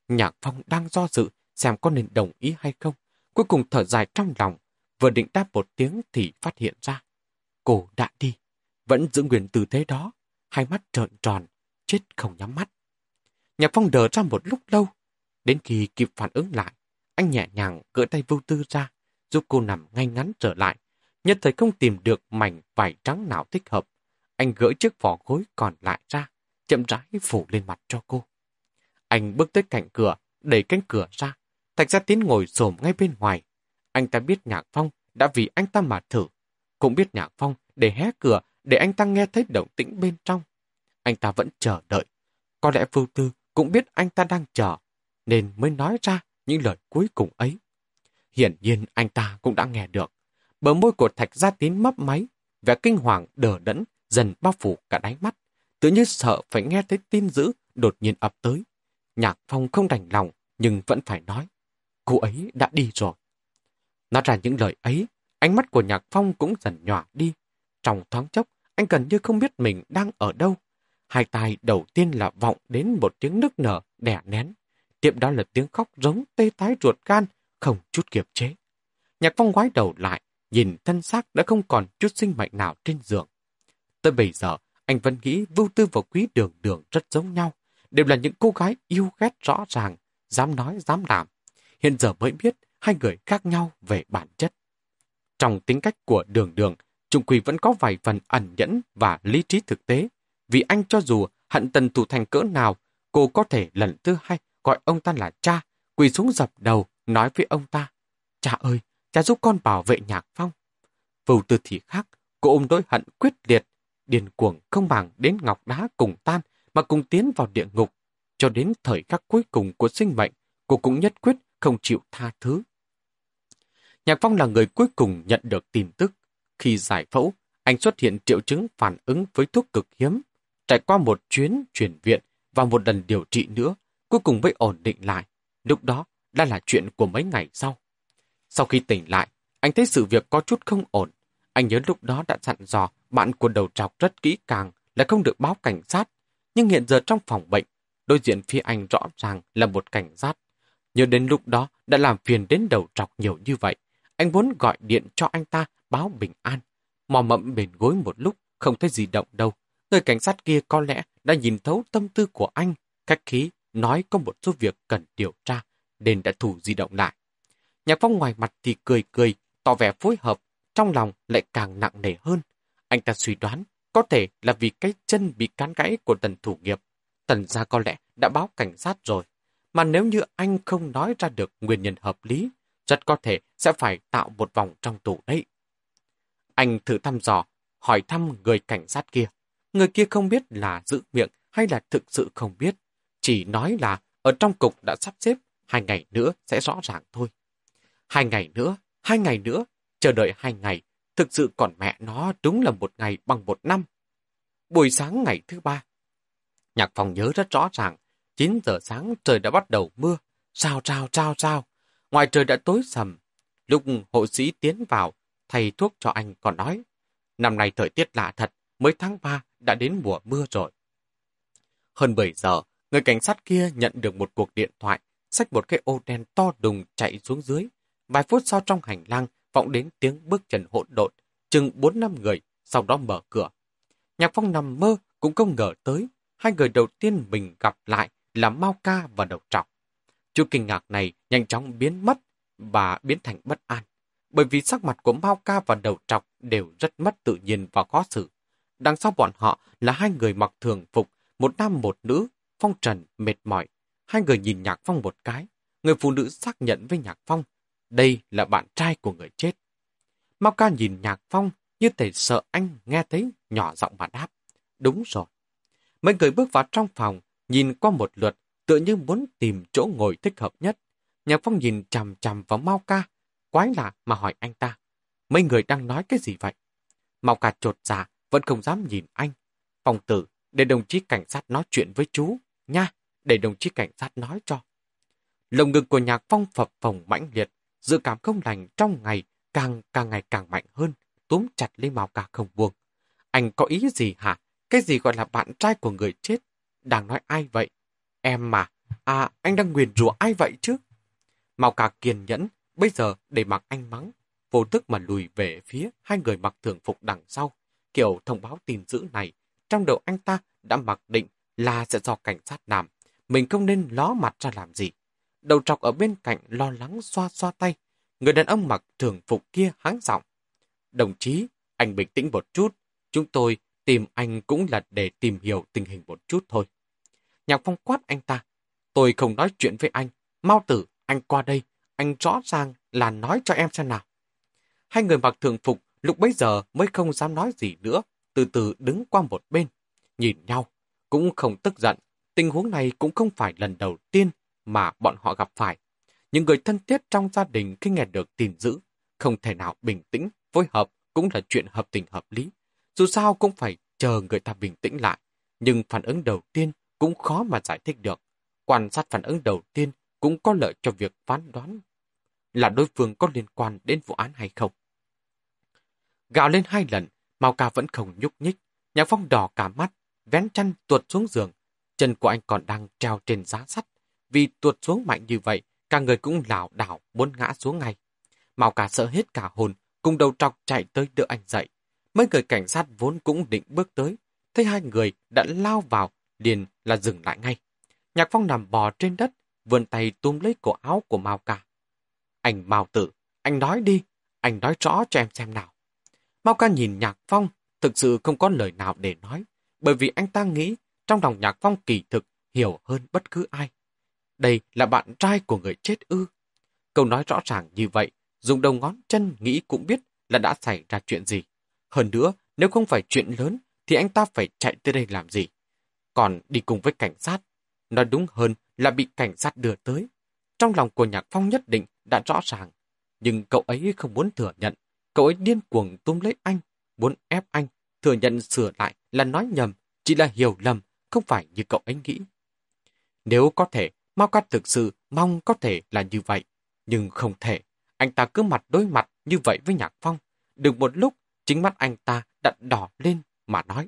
Nhạc Phong đang do dự xem có nên đồng ý hay không. Cuối cùng thở dài trong lòng, vừa định đáp một tiếng thì phát hiện ra. Cô đã đi, vẫn giữ nguyên tư thế đó, hai mắt trợn tròn, chết không nhắm mắt. Nhạc Phong đờ ra một lúc lâu, đến khi kịp phản ứng lại, anh nhẹ nhàng gỡ tay vô tư ra, giúp cô nằm ngay ngắn trở lại. Nhất thời không tìm được mảnh vải trắng nào thích hợp. Anh gỡ chiếc vỏ gối còn lại ra, chậm rãi phủ lên mặt cho cô. Anh bước tới cạnh cửa, đẩy cánh cửa ra. Thạch gia tiến ngồi xổm ngay bên ngoài. Anh ta biết Nhạc Phong đã vì anh ta mà thử. Cũng biết Nhạc Phong để hé cửa để anh ta nghe thấy động tĩnh bên trong. Anh ta vẫn chờ đợi. Có lẽ Vưu Tư cũng biết anh ta đang chờ. nên mới nói ra những lời cuối cùng ấy. Hiển nhiên anh ta cũng đã nghe được. Bờ môi của Thạch Gia Tín mấp máy, vẻ kinh hoàng đờ đẫn dần bao phủ cả đáy mắt. Tự như sợ phải nghe thấy tin dữ đột nhiên ập tới. Nhạc Phong không đành lòng, nhưng vẫn phải nói. Cô ấy đã đi rồi. Nói ra những lời ấy, ánh mắt của Nhạc Phong cũng dần nhòa đi. Trong thoáng chốc, anh gần như không biết mình đang ở đâu. Hai tai đầu tiên là vọng đến một tiếng nức nở, đẻ nén. Tiếp đó là tiếng khóc giống tê tái ruột gan, không chút kiềm chế. Nhạc Phong ngoái đầu lại, nhìn thân xác đã không còn chút sinh mệnh nào trên giường. Tới bây giờ, anh vẫn nghĩ Vưu Tư và Quý Đường Đường rất giống nhau, đều là những cô gái yêu ghét rõ ràng, dám nói dám làm. Hiện giờ mới biết hai người khác nhau về bản chất. Trong tính cách của Đường Đường, Trung Quỳ vẫn có vài phần ẩn nhẫn và lý trí thực tế, vì anh cho dù hận tần thủ thành cỡ nào, cô có thể lần thứ hai gọi ông ta là cha, quỳ xuống dập đầu, nói với ông ta, cha ơi, cha giúp con bảo vệ nhạc phong. Vưu tư thì khác, cô ôm nỗi hận quyết liệt, điền cuồng không bằng đến ngọc đá cùng tan mà cùng tiến vào địa ngục. Cho đến thời khắc cuối cùng của sinh mệnh, cô cũng nhất quyết không chịu tha thứ. Nhạc Phong là người cuối cùng nhận được tin tức. Khi giải phẫu, anh xuất hiện triệu chứng phản ứng với thuốc cực hiếm. Trải qua một chuyến chuyển viện và một lần điều trị nữa, cuối cùng mới ổn định lại. Lúc đó đã là chuyện của mấy ngày sau. Sau khi tỉnh lại, anh thấy sự việc có chút không ổn. Anh nhớ lúc đó đã dặn dò bạn của đầu trọc rất kỹ càng là không được báo cảnh sát. Nhưng hiện giờ trong phòng bệnh, đối diện phía anh rõ ràng là một cảnh sát. Nhớ đến lúc đó đã làm phiền đến đầu trọc nhiều như vậy. Anh muốn gọi điện cho anh ta báo bình an. Mò mẫm bền gối một lúc, không thấy gì động đâu. Người cảnh sát kia có lẽ đã nhìn thấu tâm tư của anh. khách khí nói có một số việc cần điều tra, nên đã thủ di động lại. Nhạc phong ngoài mặt thì cười cười, tỏ vẻ phối hợp, trong lòng lại càng nặng nề hơn. Anh ta suy đoán, có thể là vì cái chân bị cán gãy của tần thủ nghiệp. Tần gia có lẽ đã báo cảnh sát rồi. Mà nếu như anh không nói ra được nguyên nhân hợp lý, rất có thể sẽ phải tạo một vòng trong tủ đấy. Anh thử thăm dò, hỏi thăm người cảnh sát kia. Người kia không biết là giữ miệng hay là thực sự không biết. Chỉ nói là ở trong cục đã sắp xếp, hai ngày nữa sẽ rõ ràng thôi. Hai ngày nữa, hai ngày nữa, chờ đợi hai ngày, thực sự còn mẹ nó đúng là một ngày bằng một năm. Buổi sáng ngày thứ ba, Nhạc phòng nhớ rất rõ ràng, 9 giờ sáng trời đã bắt đầu mưa, sao sao sao sao, ngoài trời đã tối sầm. Lúc hộ sĩ tiến vào, thầy thuốc cho anh còn nói, năm nay thời tiết lạ thật, mới tháng 3 đã đến mùa mưa rồi. Hơn 7 giờ, người cảnh sát kia nhận được một cuộc điện thoại, xách một cái ô đen to đùng chạy xuống dưới. Vài phút sau trong hành lang vọng đến tiếng bước chân hỗn độn, chừng 4 năm người, sau đó mở cửa. Nhạc Phong nằm mơ cũng không ngờ tới, hai người đầu tiên mình gặp lại là Mao Ca và Đầu Trọc. Chú kinh ngạc này nhanh chóng biến mất và biến thành bất an, bởi vì sắc mặt của Mao Ca và Đầu Trọc đều rất mất tự nhiên và khó xử. Đằng sau bọn họ là hai người mặc thường phục, một nam một nữ, phong trần, mệt mỏi. Hai người nhìn Nhạc Phong một cái. Người phụ nữ xác nhận với Nhạc Phong, đây là bạn trai của người chết. Mao ca nhìn Nhạc Phong như thể sợ anh nghe thấy nhỏ giọng mà đáp. Đúng rồi. Mấy người bước vào trong phòng, nhìn qua một lượt, tựa như muốn tìm chỗ ngồi thích hợp nhất. Nhạc Phong nhìn chằm chằm vào Mao ca, quái lạ mà hỏi anh ta. Mấy người đang nói cái gì vậy? Mao ca trột dạ, vẫn không dám nhìn anh. Phòng tử, để đồng chí cảnh sát nói chuyện với chú, nha, để đồng chí cảnh sát nói cho. Lồng ngực của Nhạc Phong phập phồng mãnh liệt, dự cảm không lành trong ngày càng càng ngày càng mạnh hơn, túm chặt lấy màu cả không buông. Anh có ý gì hả? Cái gì gọi là bạn trai của người chết? Đang nói ai vậy? Em mà. À, anh đang nguyền rủa ai vậy chứ? Màu cả kiên nhẫn, bây giờ để mặc anh mắng. Vô thức mà lùi về phía hai người mặc thường phục đằng sau. Kiểu thông báo tin dữ này, trong đầu anh ta đã mặc định là sẽ do cảnh sát làm. Mình không nên ló mặt ra làm gì. Đầu trọc ở bên cạnh lo lắng xoa xoa tay. Người đàn ông mặc thường phục kia háng giọng. Đồng chí, anh bình tĩnh một chút. Chúng tôi tìm anh cũng là để tìm hiểu tình hình một chút thôi. Nhạc phong quát anh ta. Tôi không nói chuyện với anh. Mau tử, anh qua đây. Anh rõ ràng là nói cho em xem nào. Hai người mặc thường phục lúc bấy giờ mới không dám nói gì nữa. Từ từ đứng qua một bên. Nhìn nhau. Cũng không tức giận. Tình huống này cũng không phải lần đầu tiên mà bọn họ gặp phải. Những người thân thiết trong gia đình khi nghe được tin dữ, không thể nào bình tĩnh, phối hợp cũng là chuyện hợp tình hợp lý. Dù sao cũng phải chờ người ta bình tĩnh lại, nhưng phản ứng đầu tiên cũng khó mà giải thích được. Quan sát phản ứng đầu tiên cũng có lợi cho việc phán đoán là đối phương có liên quan đến vụ án hay không. Gạo lên hai lần, Mao Ca vẫn không nhúc nhích. Nhạc Phong đỏ cả mắt, vén chăn tuột xuống giường. Chân của anh còn đang treo trên giá sắt. Vì tuột xuống mạnh như vậy, cả người cũng lảo đảo muốn ngã xuống ngay. Mao Ca sợ hết cả hồn, cùng đầu trọc chạy tới đỡ anh dậy. Mấy người cảnh sát vốn cũng định bước tới, thấy hai người đã lao vào, liền là dừng lại ngay. Nhạc Phong nằm bò trên đất, vươn tay túm lấy cổ áo của Mao Ca. Anh Mao Tử, anh nói đi, anh nói rõ cho em xem nào. Mao Ca nhìn Nhạc Phong, thực sự không có lời nào để nói, bởi vì anh ta nghĩ trong lòng Nhạc Phong kỳ thực hiểu hơn bất cứ ai. Đây là bạn trai của người chết ư. Câu nói rõ ràng như vậy, dùng đầu ngón chân nghĩ cũng biết là đã xảy ra chuyện gì. Hơn nữa, nếu không phải chuyện lớn, thì anh ta phải chạy tới đây làm gì? Còn đi cùng với cảnh sát. Nói đúng hơn là bị cảnh sát đưa tới. Trong lòng của Nhạc Phong nhất định đã rõ ràng. Nhưng cậu ấy không muốn thừa nhận. Cậu ấy điên cuồng túm lấy anh, muốn ép anh, thừa nhận sửa lại là nói nhầm, chỉ là hiểu lầm, không phải như cậu ấy nghĩ. Nếu có thể, Mao Cát thực sự mong có thể là như vậy, nhưng không thể. Anh ta cứ mặt đối mặt như vậy với Nhạc Phong. Được một lúc, chính mắt anh ta đã đỏ lên mà nói.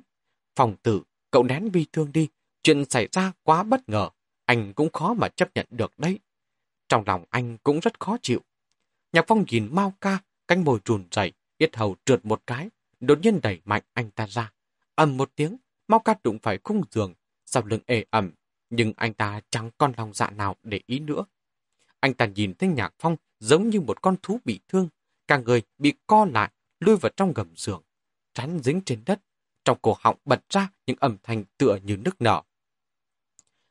Phòng tử, cậu nén bi thương đi, chuyện xảy ra quá bất ngờ, anh cũng khó mà chấp nhận được đấy. Trong lòng anh cũng rất khó chịu. Nhạc Phong nhìn Mao Ca, cánh môi trùn dậy, yết hầu trượt một cái, đột nhiên đẩy mạnh anh ta ra. ầm một tiếng, Mao Ca đụng phải khung giường, sau lưng ê ẩm, nhưng anh ta chẳng con lòng dạ nào để ý nữa. Anh ta nhìn thấy Nhạc Phong giống như một con thú bị thương, cả người bị co lại, lui vào trong gầm giường, trán dính trên đất, trong cổ họng bật ra những âm thanh tựa như nước nở.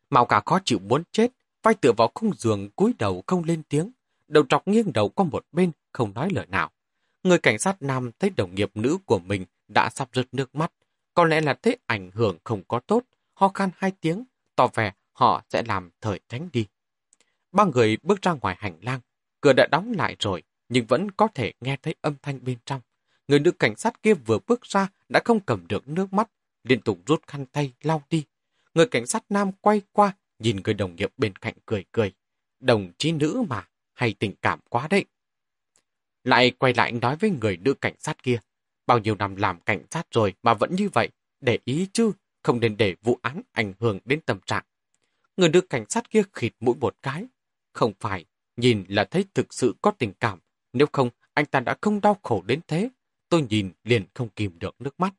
Mao cả khó chịu muốn chết, vai tựa vào khung giường cúi đầu không lên tiếng, đầu trọc nghiêng đầu qua một bên, không nói lời nào. Người cảnh sát nam thấy đồng nghiệp nữ của mình đã sắp rớt nước mắt, có lẽ là thế ảnh hưởng không có tốt, ho khan hai tiếng, tỏ vẻ họ sẽ làm thời tránh đi. Ba người bước ra ngoài hành lang, cửa đã đóng lại rồi, nhưng vẫn có thể nghe thấy âm thanh bên trong. Người nữ cảnh sát kia vừa bước ra đã không cầm được nước mắt, liên tục rút khăn tay lau đi. Người cảnh sát nam quay qua, nhìn người đồng nghiệp bên cạnh cười cười. Đồng chí nữ mà, hay tình cảm quá đấy. Lại quay lại nói với người nữ cảnh sát kia. Bao nhiêu năm làm cảnh sát rồi mà vẫn như vậy, để ý chứ, không nên để vụ án ảnh hưởng đến tâm trạng. Người nữ cảnh sát kia khịt mũi một cái. Không phải, nhìn là thấy thực sự có tình cảm, nếu không anh ta đã không đau khổ đến thế. Tôi nhìn liền không kìm được nước mắt.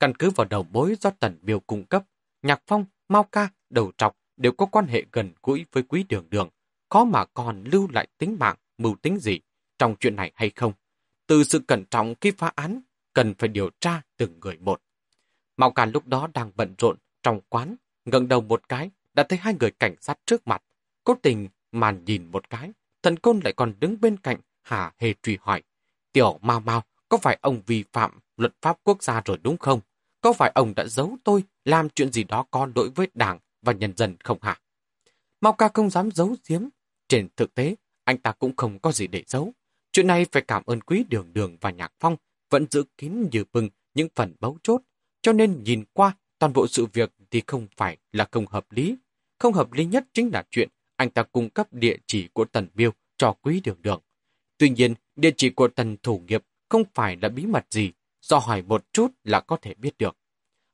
Căn cứ vào đầu mối do Tần Biêu cung cấp, Nhạc Phong, Mao Ca, Đầu Trọc đều có quan hệ gần gũi với quý đường đường, khó mà còn lưu lại tính mạng, mưu tính gì trong chuyện này hay không. Từ sự cẩn trọng khi phá án, cần phải điều tra từng người một. Mao càn lúc đó đang bận rộn trong quán, ngẩng đầu một cái, đã thấy hai người cảnh sát trước mặt. Cố tình màn nhìn một cái, thần côn lại còn đứng bên cạnh, hả hề truy hỏi. Tiểu Mao Mao, có phải ông vi phạm luật pháp quốc gia rồi đúng không? Có phải ông đã giấu tôi làm chuyện gì đó có lỗi với đảng và nhân dân không hả? Mao ca không dám giấu giếm. Trên thực tế, anh ta cũng không có gì để giấu. Chuyện này phải cảm ơn quý đường đường và nhạc phong vẫn giữ kín như bừng những phần bấu chốt. Cho nên nhìn qua toàn bộ sự việc thì không phải là không hợp lý. Không hợp lý nhất chính là chuyện anh ta cung cấp địa chỉ của Tần biêu cho quý đường đường. Tuy nhiên, địa chỉ của Tần Thủ Nghiệp không phải là bí mật gì, do hỏi một chút là có thể biết được.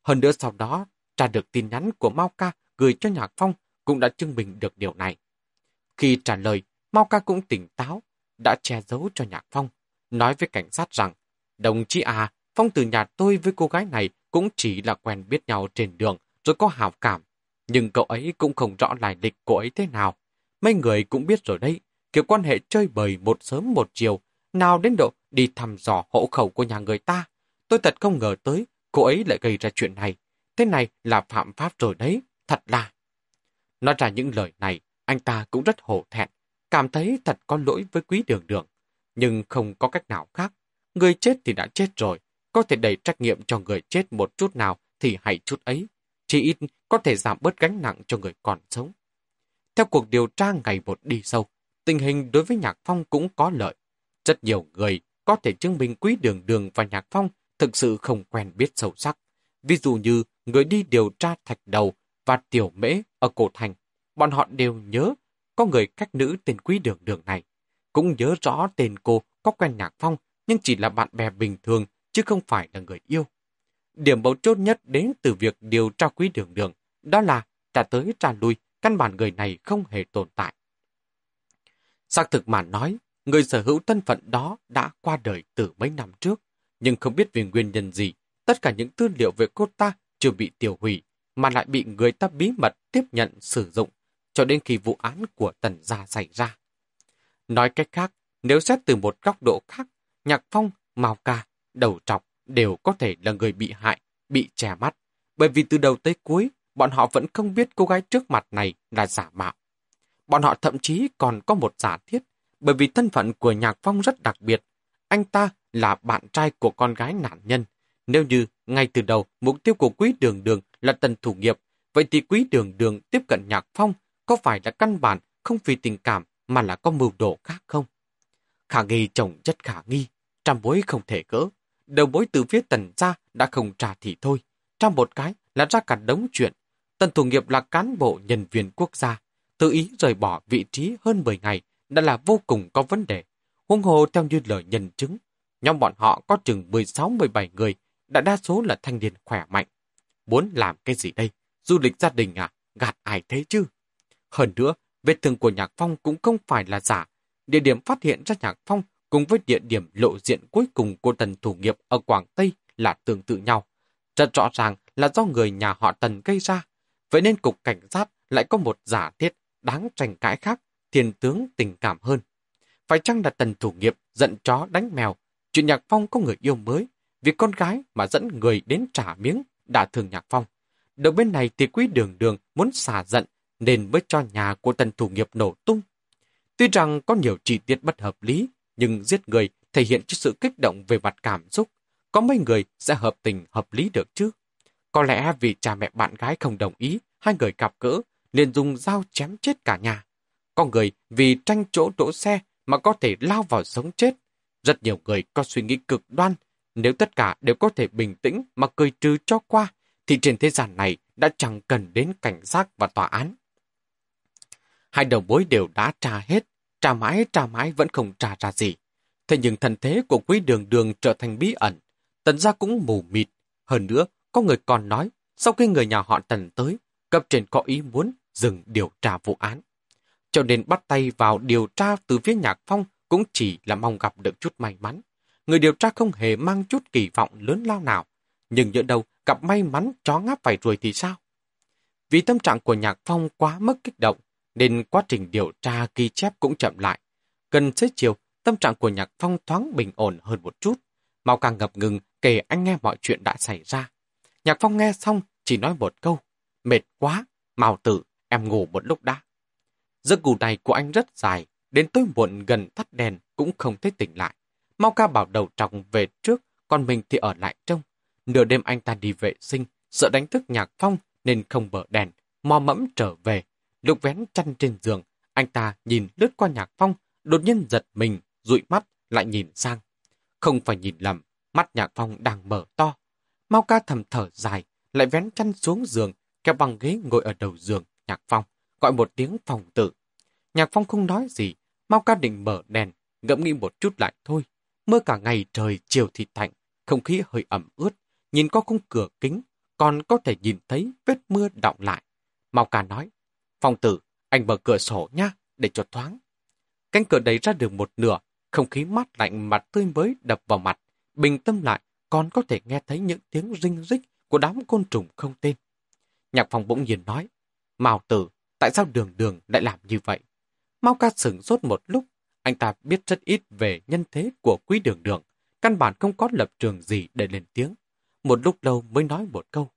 Hơn nữa sau đó, tra được tin nhắn của Mao Ca gửi cho Nhạc Phong cũng đã chứng minh được điều này. Khi trả lời, Mao Ca cũng tỉnh táo, đã che giấu cho Nhạc Phong, nói với cảnh sát rằng, đồng chí à, Phong từ nhà tôi với cô gái này cũng chỉ là quen biết nhau trên đường rồi có hào cảm. Nhưng cậu ấy cũng không rõ lại lịch cô ấy thế nào. Mấy người cũng biết rồi đấy, kiểu quan hệ chơi bời một sớm một chiều, nào đến độ đi thăm dò hộ khẩu của nhà người ta. Tôi thật không ngờ tới, cô ấy lại gây ra chuyện này. Thế này là phạm pháp rồi đấy, thật là. Nói ra những lời này, anh ta cũng rất hổ thẹn, cảm thấy thật có lỗi với quý đường đường. Nhưng không có cách nào khác. Người chết thì đã chết rồi, có thể đẩy trách nhiệm cho người chết một chút nào thì hãy chút ấy. Chỉ ít có thể giảm bớt gánh nặng cho người còn sống. Theo cuộc điều tra ngày một đi sâu, tình hình đối với Nhạc Phong cũng có lợi. Rất nhiều người có thể chứng minh quý đường đường và Nhạc Phong thực sự không quen biết sâu sắc. Ví dụ như người đi điều tra thạch đầu và tiểu mễ ở cổ thành. Bọn họ đều nhớ có người cách nữ tên quý đường đường này. Cũng nhớ rõ tên cô có quen Nhạc Phong nhưng chỉ là bạn bè bình thường chứ không phải là người yêu. Điểm bấu chốt nhất đến từ việc điều tra quý đường đường đó là trả tới trả lui căn bản người này không hề tồn tại. Xác thực mà nói, người sở hữu thân phận đó đã qua đời từ mấy năm trước, nhưng không biết vì nguyên nhân gì, tất cả những tư liệu về cô ta chưa bị tiêu hủy, mà lại bị người ta bí mật tiếp nhận sử dụng, cho đến khi vụ án của Tần Gia xảy ra. Nói cách khác, nếu xét từ một góc độ khác, Nhạc Phong, Mao Ca, Đầu Trọc đều có thể là người bị hại, bị che mắt, bởi vì từ đầu tới cuối, bọn họ vẫn không biết cô gái trước mặt này là giả mạo. Bọn họ thậm chí còn có một giả thiết, bởi vì thân phận của Nhạc Phong rất đặc biệt. Anh ta là bạn trai của con gái nạn nhân. Nếu như ngay từ đầu mục tiêu của quý đường đường là tần thủ nghiệp, vậy thì quý đường đường tiếp cận Nhạc Phong có phải là căn bản không vì tình cảm mà là có mưu đồ khác không? Khả nghi chồng rất khả nghi, trăm bối không thể gỡ. Đầu bối từ phía tần ra đã không trả thì thôi. Trong một cái là ra cả đống chuyện. Tần thủ nghiệp là cán bộ nhân viên quốc gia, tự ý rời bỏ vị trí hơn 10 ngày đã là vô cùng có vấn đề. Huống hồ theo như lời nhân chứng, nhóm bọn họ có chừng 16-17 người, đã đa số là thanh niên khỏe mạnh. Muốn làm cái gì đây? Du lịch gia đình à? Gạt ai thế chứ? Hơn nữa, vết thương của Nhạc Phong cũng không phải là giả. Địa điểm phát hiện ra Nhạc Phong cùng với địa điểm lộ diện cuối cùng của tần thủ nghiệp ở Quảng Tây là tương tự nhau. Rất rõ ràng là do người nhà họ tần gây ra. Vậy nên cục cảnh sát lại có một giả thiết đáng tranh cãi khác, thiên tướng tình cảm hơn. Phải chăng là tần thủ nghiệp giận chó đánh mèo, chuyện Nhạc Phong có người yêu mới, vì con gái mà dẫn người đến trả miếng đã thường Nhạc Phong. Đầu bên này thì quý đường đường muốn xả giận nên mới cho nhà của tần thủ nghiệp nổ tung. Tuy rằng có nhiều chi tiết bất hợp lý, nhưng giết người thể hiện cho sự kích động về mặt cảm xúc. Có mấy người sẽ hợp tình hợp lý được chứ? Có lẽ vì cha mẹ bạn gái không đồng ý, hai người gặp cỡ liền dùng dao chém chết cả nhà. Có người vì tranh chỗ đỗ xe mà có thể lao vào sống chết. Rất nhiều người có suy nghĩ cực đoan. Nếu tất cả đều có thể bình tĩnh mà cười trừ cho qua, thì trên thế gian này đã chẳng cần đến cảnh sát và tòa án. Hai đầu bối đều đã tra hết, tra mãi tra mãi vẫn không tra ra gì. Thế nhưng thần thế của quý đường đường trở thành bí ẩn, tần gia cũng mù mịt. Hơn nữa, có người còn nói, sau khi người nhà họ tần tới, cấp trên có ý muốn dừng điều tra vụ án. Cho nên bắt tay vào điều tra từ phía Nhạc Phong cũng chỉ là mong gặp được chút may mắn. Người điều tra không hề mang chút kỳ vọng lớn lao nào. Nhưng nhỡ đâu gặp may mắn chó ngáp phải ruồi thì sao? Vì tâm trạng của Nhạc Phong quá mức kích động, nên quá trình điều tra ghi chép cũng chậm lại. Gần xế chiều, tâm trạng của Nhạc Phong thoáng bình ổn hơn một chút. Mau càng ngập ngừng kể anh nghe mọi chuyện đã xảy ra. Nhạc Phong nghe xong chỉ nói một câu. Mệt quá, Mao tử, em ngủ một lúc đã. Giấc ngủ này của anh rất dài, đến tối muộn gần tắt đèn cũng không thấy tỉnh lại. Mau ca bảo đầu trọng về trước, còn mình thì ở lại trong. Nửa đêm anh ta đi vệ sinh, sợ đánh thức nhạc phong nên không bmở đèn, mò mẫm trở về. Lục vén chăn trên giường, anh ta nhìn lướt qua nhạc phong, đột nhiên giật mình, dụi mắt, lại nhìn sang. Không phải nhìn lầm, mắt nhạc phong đang mở to. Mau ca thầm thở dài, lại vén chăn xuống giường, kéo bằng ghế ngồi ở đầu giường, Nhạc Phong, gọi một tiếng phòng tử. Nhạc Phong không nói gì, Mau ca định mở đèn, ngẫm nghĩ một chút lại thôi. Mưa cả ngày trời chiều thì thạnh, không khí hơi ẩm ướt, nhìn qua khung cửa kính, còn có thể nhìn thấy vết mưa đọng lại. Mau ca nói, Phong tử, anh mở cửa sổ nha, để cho thoáng. Cánh cửa đẩy ra được một nửa, không khí mát lạnh mặt tươi mới đập vào mặt, bình tâm lại, còn có thể nghe thấy những tiếng rinh rích của đám côn trùng không tên. Nhạc phòng bỗng nhiên nói, Mao tử, tại sao đường đường lại làm như vậy? Mao ca sửng sốt một lúc, anh ta biết rất ít về nhân thế của quý đường đường, căn bản không có lập trường gì để lên tiếng. Một lúc lâu mới nói một câu.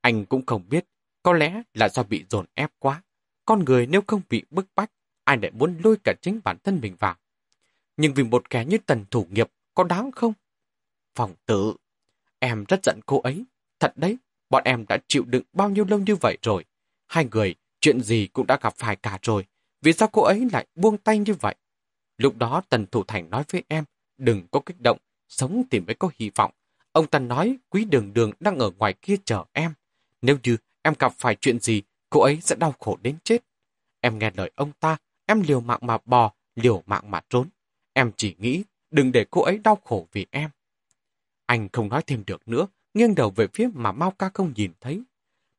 Anh cũng không biết, có lẽ là do bị dồn ép quá. Con người nếu không bị bức bách, ai lại muốn lôi cả chính bản thân mình vào. Nhưng vì một kẻ như tần thủ nghiệp, có đáng không? Phòng tử, em rất giận cô ấy. Thật đấy, bọn em đã chịu đựng bao nhiêu lâu như vậy rồi. Hai người chuyện gì cũng đã gặp phải cả rồi. Vì sao cô ấy lại buông tay như vậy? Lúc đó Tần Thủ Thành nói với em, đừng có kích động, sống thì mới có hy vọng. Ông ta nói quý đường đường đang ở ngoài kia chờ em. Nếu như em gặp phải chuyện gì, cô ấy sẽ đau khổ đến chết. Em nghe lời ông ta, em liều mạng mà bò, liều mạng mà trốn. Em chỉ nghĩ đừng để cô ấy đau khổ vì em. Anh không nói thêm được nữa, nghiêng đầu về phía mà Mao Ca không nhìn thấy.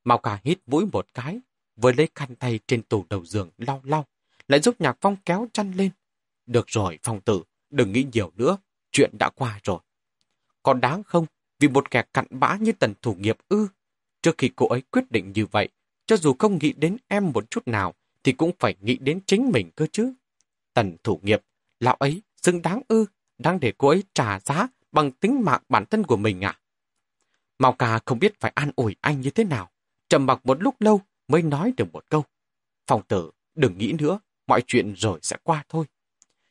Mao Ca hít mũi một cái, vừa lấy khăn tay trên tủ đầu giường lau lau, lại giúp Nhạc Phong kéo chăn lên. Được rồi, Phong tử, đừng nghĩ nhiều nữa, chuyện đã qua rồi. Còn đáng không, vì một kẻ cặn bã như tần thủ nghiệp ư. Trước khi cô ấy quyết định như vậy, cho dù không nghĩ đến em một chút nào, thì cũng phải nghĩ đến chính mình cơ chứ. Tần thủ nghiệp, lão ấy xứng đáng ư, đang để cô ấy trả giá bằng tính mạng bản thân của mình à? Mao ca không biết phải an ủi anh như thế nào. Trầm mặc một lúc lâu mới nói được một câu. Phong tử, đừng nghĩ nữa, mọi chuyện rồi sẽ qua thôi.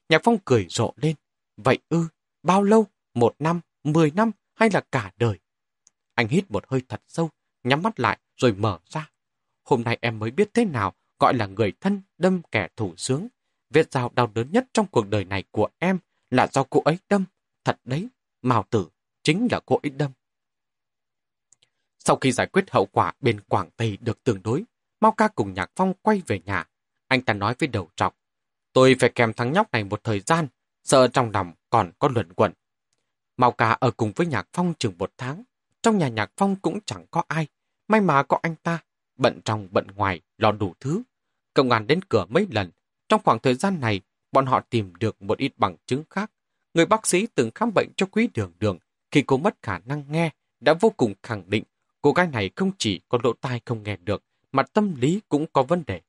Nhạc Phong cười rộ lên. Vậy ư, bao lâu? Một năm, mười năm hay là cả đời? Anh hít một hơi thật sâu, nhắm mắt lại rồi mở ra. Hôm nay em mới biết thế nào gọi là người thân đâm kẻ thủ sướng. Vết dao đau đớn nhất trong cuộc đời này của em là do cô ấy đâm. Thật đấy, Mao Tử chính là cô ấy đâm. Sau khi giải quyết hậu quả bên Quảng Tây được tương đối, Mao Ca cùng Nhạc Phong quay về nhà. Anh ta nói với đầu trọc, tôi phải kèm thằng nhóc này một thời gian, sợ trong lòng còn có luẩn quẩn. Mao Ca ở cùng với Nhạc Phong chừng một tháng. Trong nhà Nhạc Phong cũng chẳng có ai, may mà có anh ta, bận trong bận ngoài, lo đủ thứ. Công an đến cửa mấy lần. Trong khoảng thời gian này, bọn họ tìm được một ít bằng chứng khác. Người bác sĩ từng khám bệnh cho quý đường đường, khi cô mất khả năng nghe, đã vô cùng khẳng định cô gái này không chỉ có lỗ tai không nghe được, mà tâm lý cũng có vấn đề.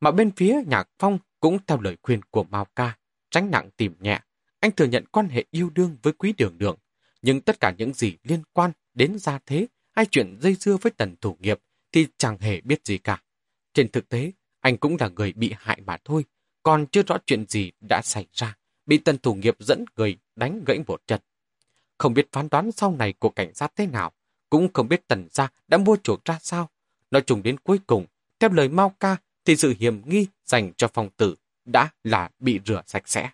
Mà bên phía Nhạc Phong cũng theo lời khuyên của Mao Ca, tránh nặng tìm nhẹ. Anh thừa nhận quan hệ yêu đương với quý đường đường, nhưng tất cả những gì liên quan đến gia thế hay chuyện dây dưa với tần thủ nghiệp thì chẳng hề biết gì cả. Trên thực tế, anh cũng là người bị hại mà thôi, còn chưa rõ chuyện gì đã xảy ra, bị tân thủ nghiệp dẫn người đánh gãy một chân. Không biết phán đoán sau này của cảnh sát thế nào, cũng không biết tần gia đã mua chuộc ra sao. Nói chung đến cuối cùng, theo lời Mao Ca thì sự hiểm nghi dành cho phong tử đã là bị rửa sạch sẽ.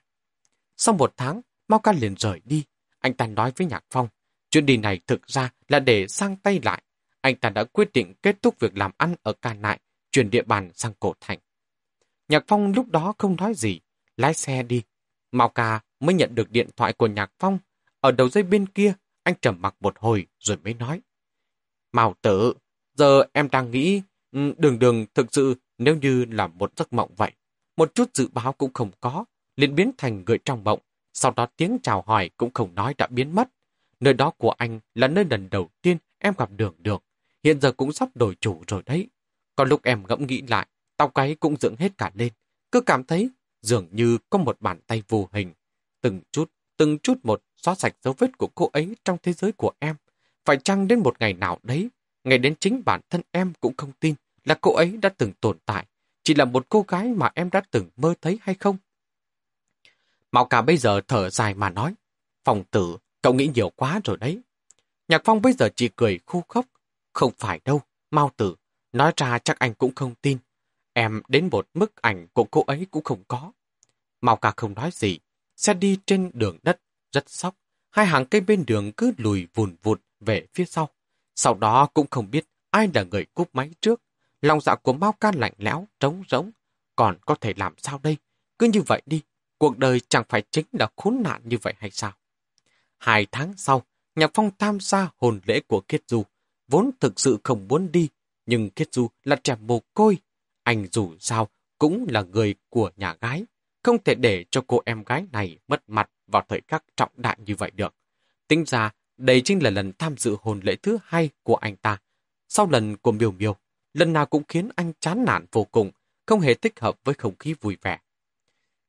Sau một tháng, Mao Ca liền rời đi. Anh ta nói với Nhạc Phong, chuyện đi này thực ra là để sang tay lại. Anh ta đã quyết định kết thúc việc làm ăn ở Ca Nại, chuyển địa bàn sang Cổ Thành. Nhạc Phong lúc đó không nói gì, lái xe đi. Mao Ca mới nhận được điện thoại của Nhạc Phong. Ở đầu dây bên kia, anh trầm mặc một hồi rồi mới nói. Mao tử, giờ em đang nghĩ, ừ, đường đường thực sự nếu như là một giấc mộng vậy. Một chút dự báo cũng không có, liền biến thành người trong mộng. Sau đó tiếng chào hỏi cũng không nói đã biến mất. Nơi đó của anh là nơi lần đầu tiên em gặp đường đường. Hiện giờ cũng sắp đổi chủ rồi đấy. Còn lúc em ngẫm nghĩ lại, tao cái cũng dựng hết cả lên. Cứ cảm thấy dường như có một bàn tay vô hình. Từng chút, từng chút một xóa sạch dấu vết của cô ấy trong thế giới của em. Phải chăng đến một ngày nào đấy, ngày đến chính bản thân em cũng không tin là cô ấy đã từng tồn tại, chỉ là một cô gái mà em đã từng mơ thấy hay không? Mạo cả bây giờ thở dài mà nói, phòng tử, cậu nghĩ nhiều quá rồi đấy. Nhạc Phong bây giờ chỉ cười khu khóc, không phải đâu, Mao tử, nói ra chắc anh cũng không tin. Em đến một bức ảnh của cô ấy cũng không có. Mao Ca không nói gì, xe đi trên đường đất, rất sóc. Hai hàng cây bên đường cứ lùi vùn vụt về phía sau. Sau đó cũng không biết ai là người cúp máy trước. Lòng dạ của Mao Ca lạnh lẽo, trống rỗng. Còn có thể làm sao đây? Cứ như vậy đi, cuộc đời chẳng phải chính là khốn nạn như vậy hay sao? Hai tháng sau, Nhạc Phong tham gia hồn lễ của Kiết Du. Vốn thực sự không muốn đi, nhưng Kiết Du là trẻ mồ côi. Anh dù sao cũng là người của nhà gái. Không thể để cho cô em gái này mất mặt vào thời khắc trọng đại như vậy được. Tính ra, đây chính là lần tham dự hồn lễ thứ hai của anh ta. Sau lần của Miêu Miêu, lần nào cũng khiến anh chán nản vô cùng, không hề thích hợp với không khí vui vẻ.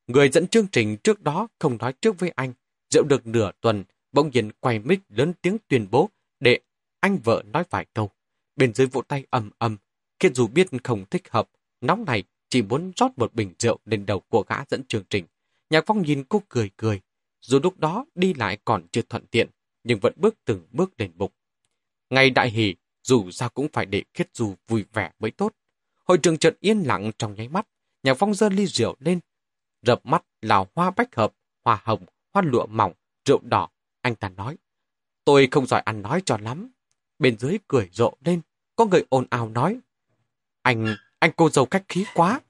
Người dẫn chương trình trước đó không nói trước với anh, rượu được nửa tuần, bỗng nhiên quay mic lớn tiếng tuyên bố để anh vợ nói vài câu. Bên dưới vỗ tay ầm ầm, khi dù biết không thích hợp, nóng này chỉ muốn rót một bình rượu lên đầu của gã dẫn chương trình. Nhạc Phong nhìn cô cười cười, dù lúc đó đi lại còn chưa thuận tiện, nhưng vẫn bước từng bước lên bục. Ngày đại hỷ, dù sao cũng phải để khiết dù vui vẻ mới tốt. hội trường chợt yên lặng trong nháy mắt. Nhạc phong dơ ly rượu lên, rập mắt là hoa bách hợp, hoa hồng, hoa lụa mỏng, rượu đỏ. Anh ta nói, tôi không giỏi ăn nói cho lắm. Bên dưới cười rộ lên, có người ồn ào nói, anh, anh cô dâu cách khí quá.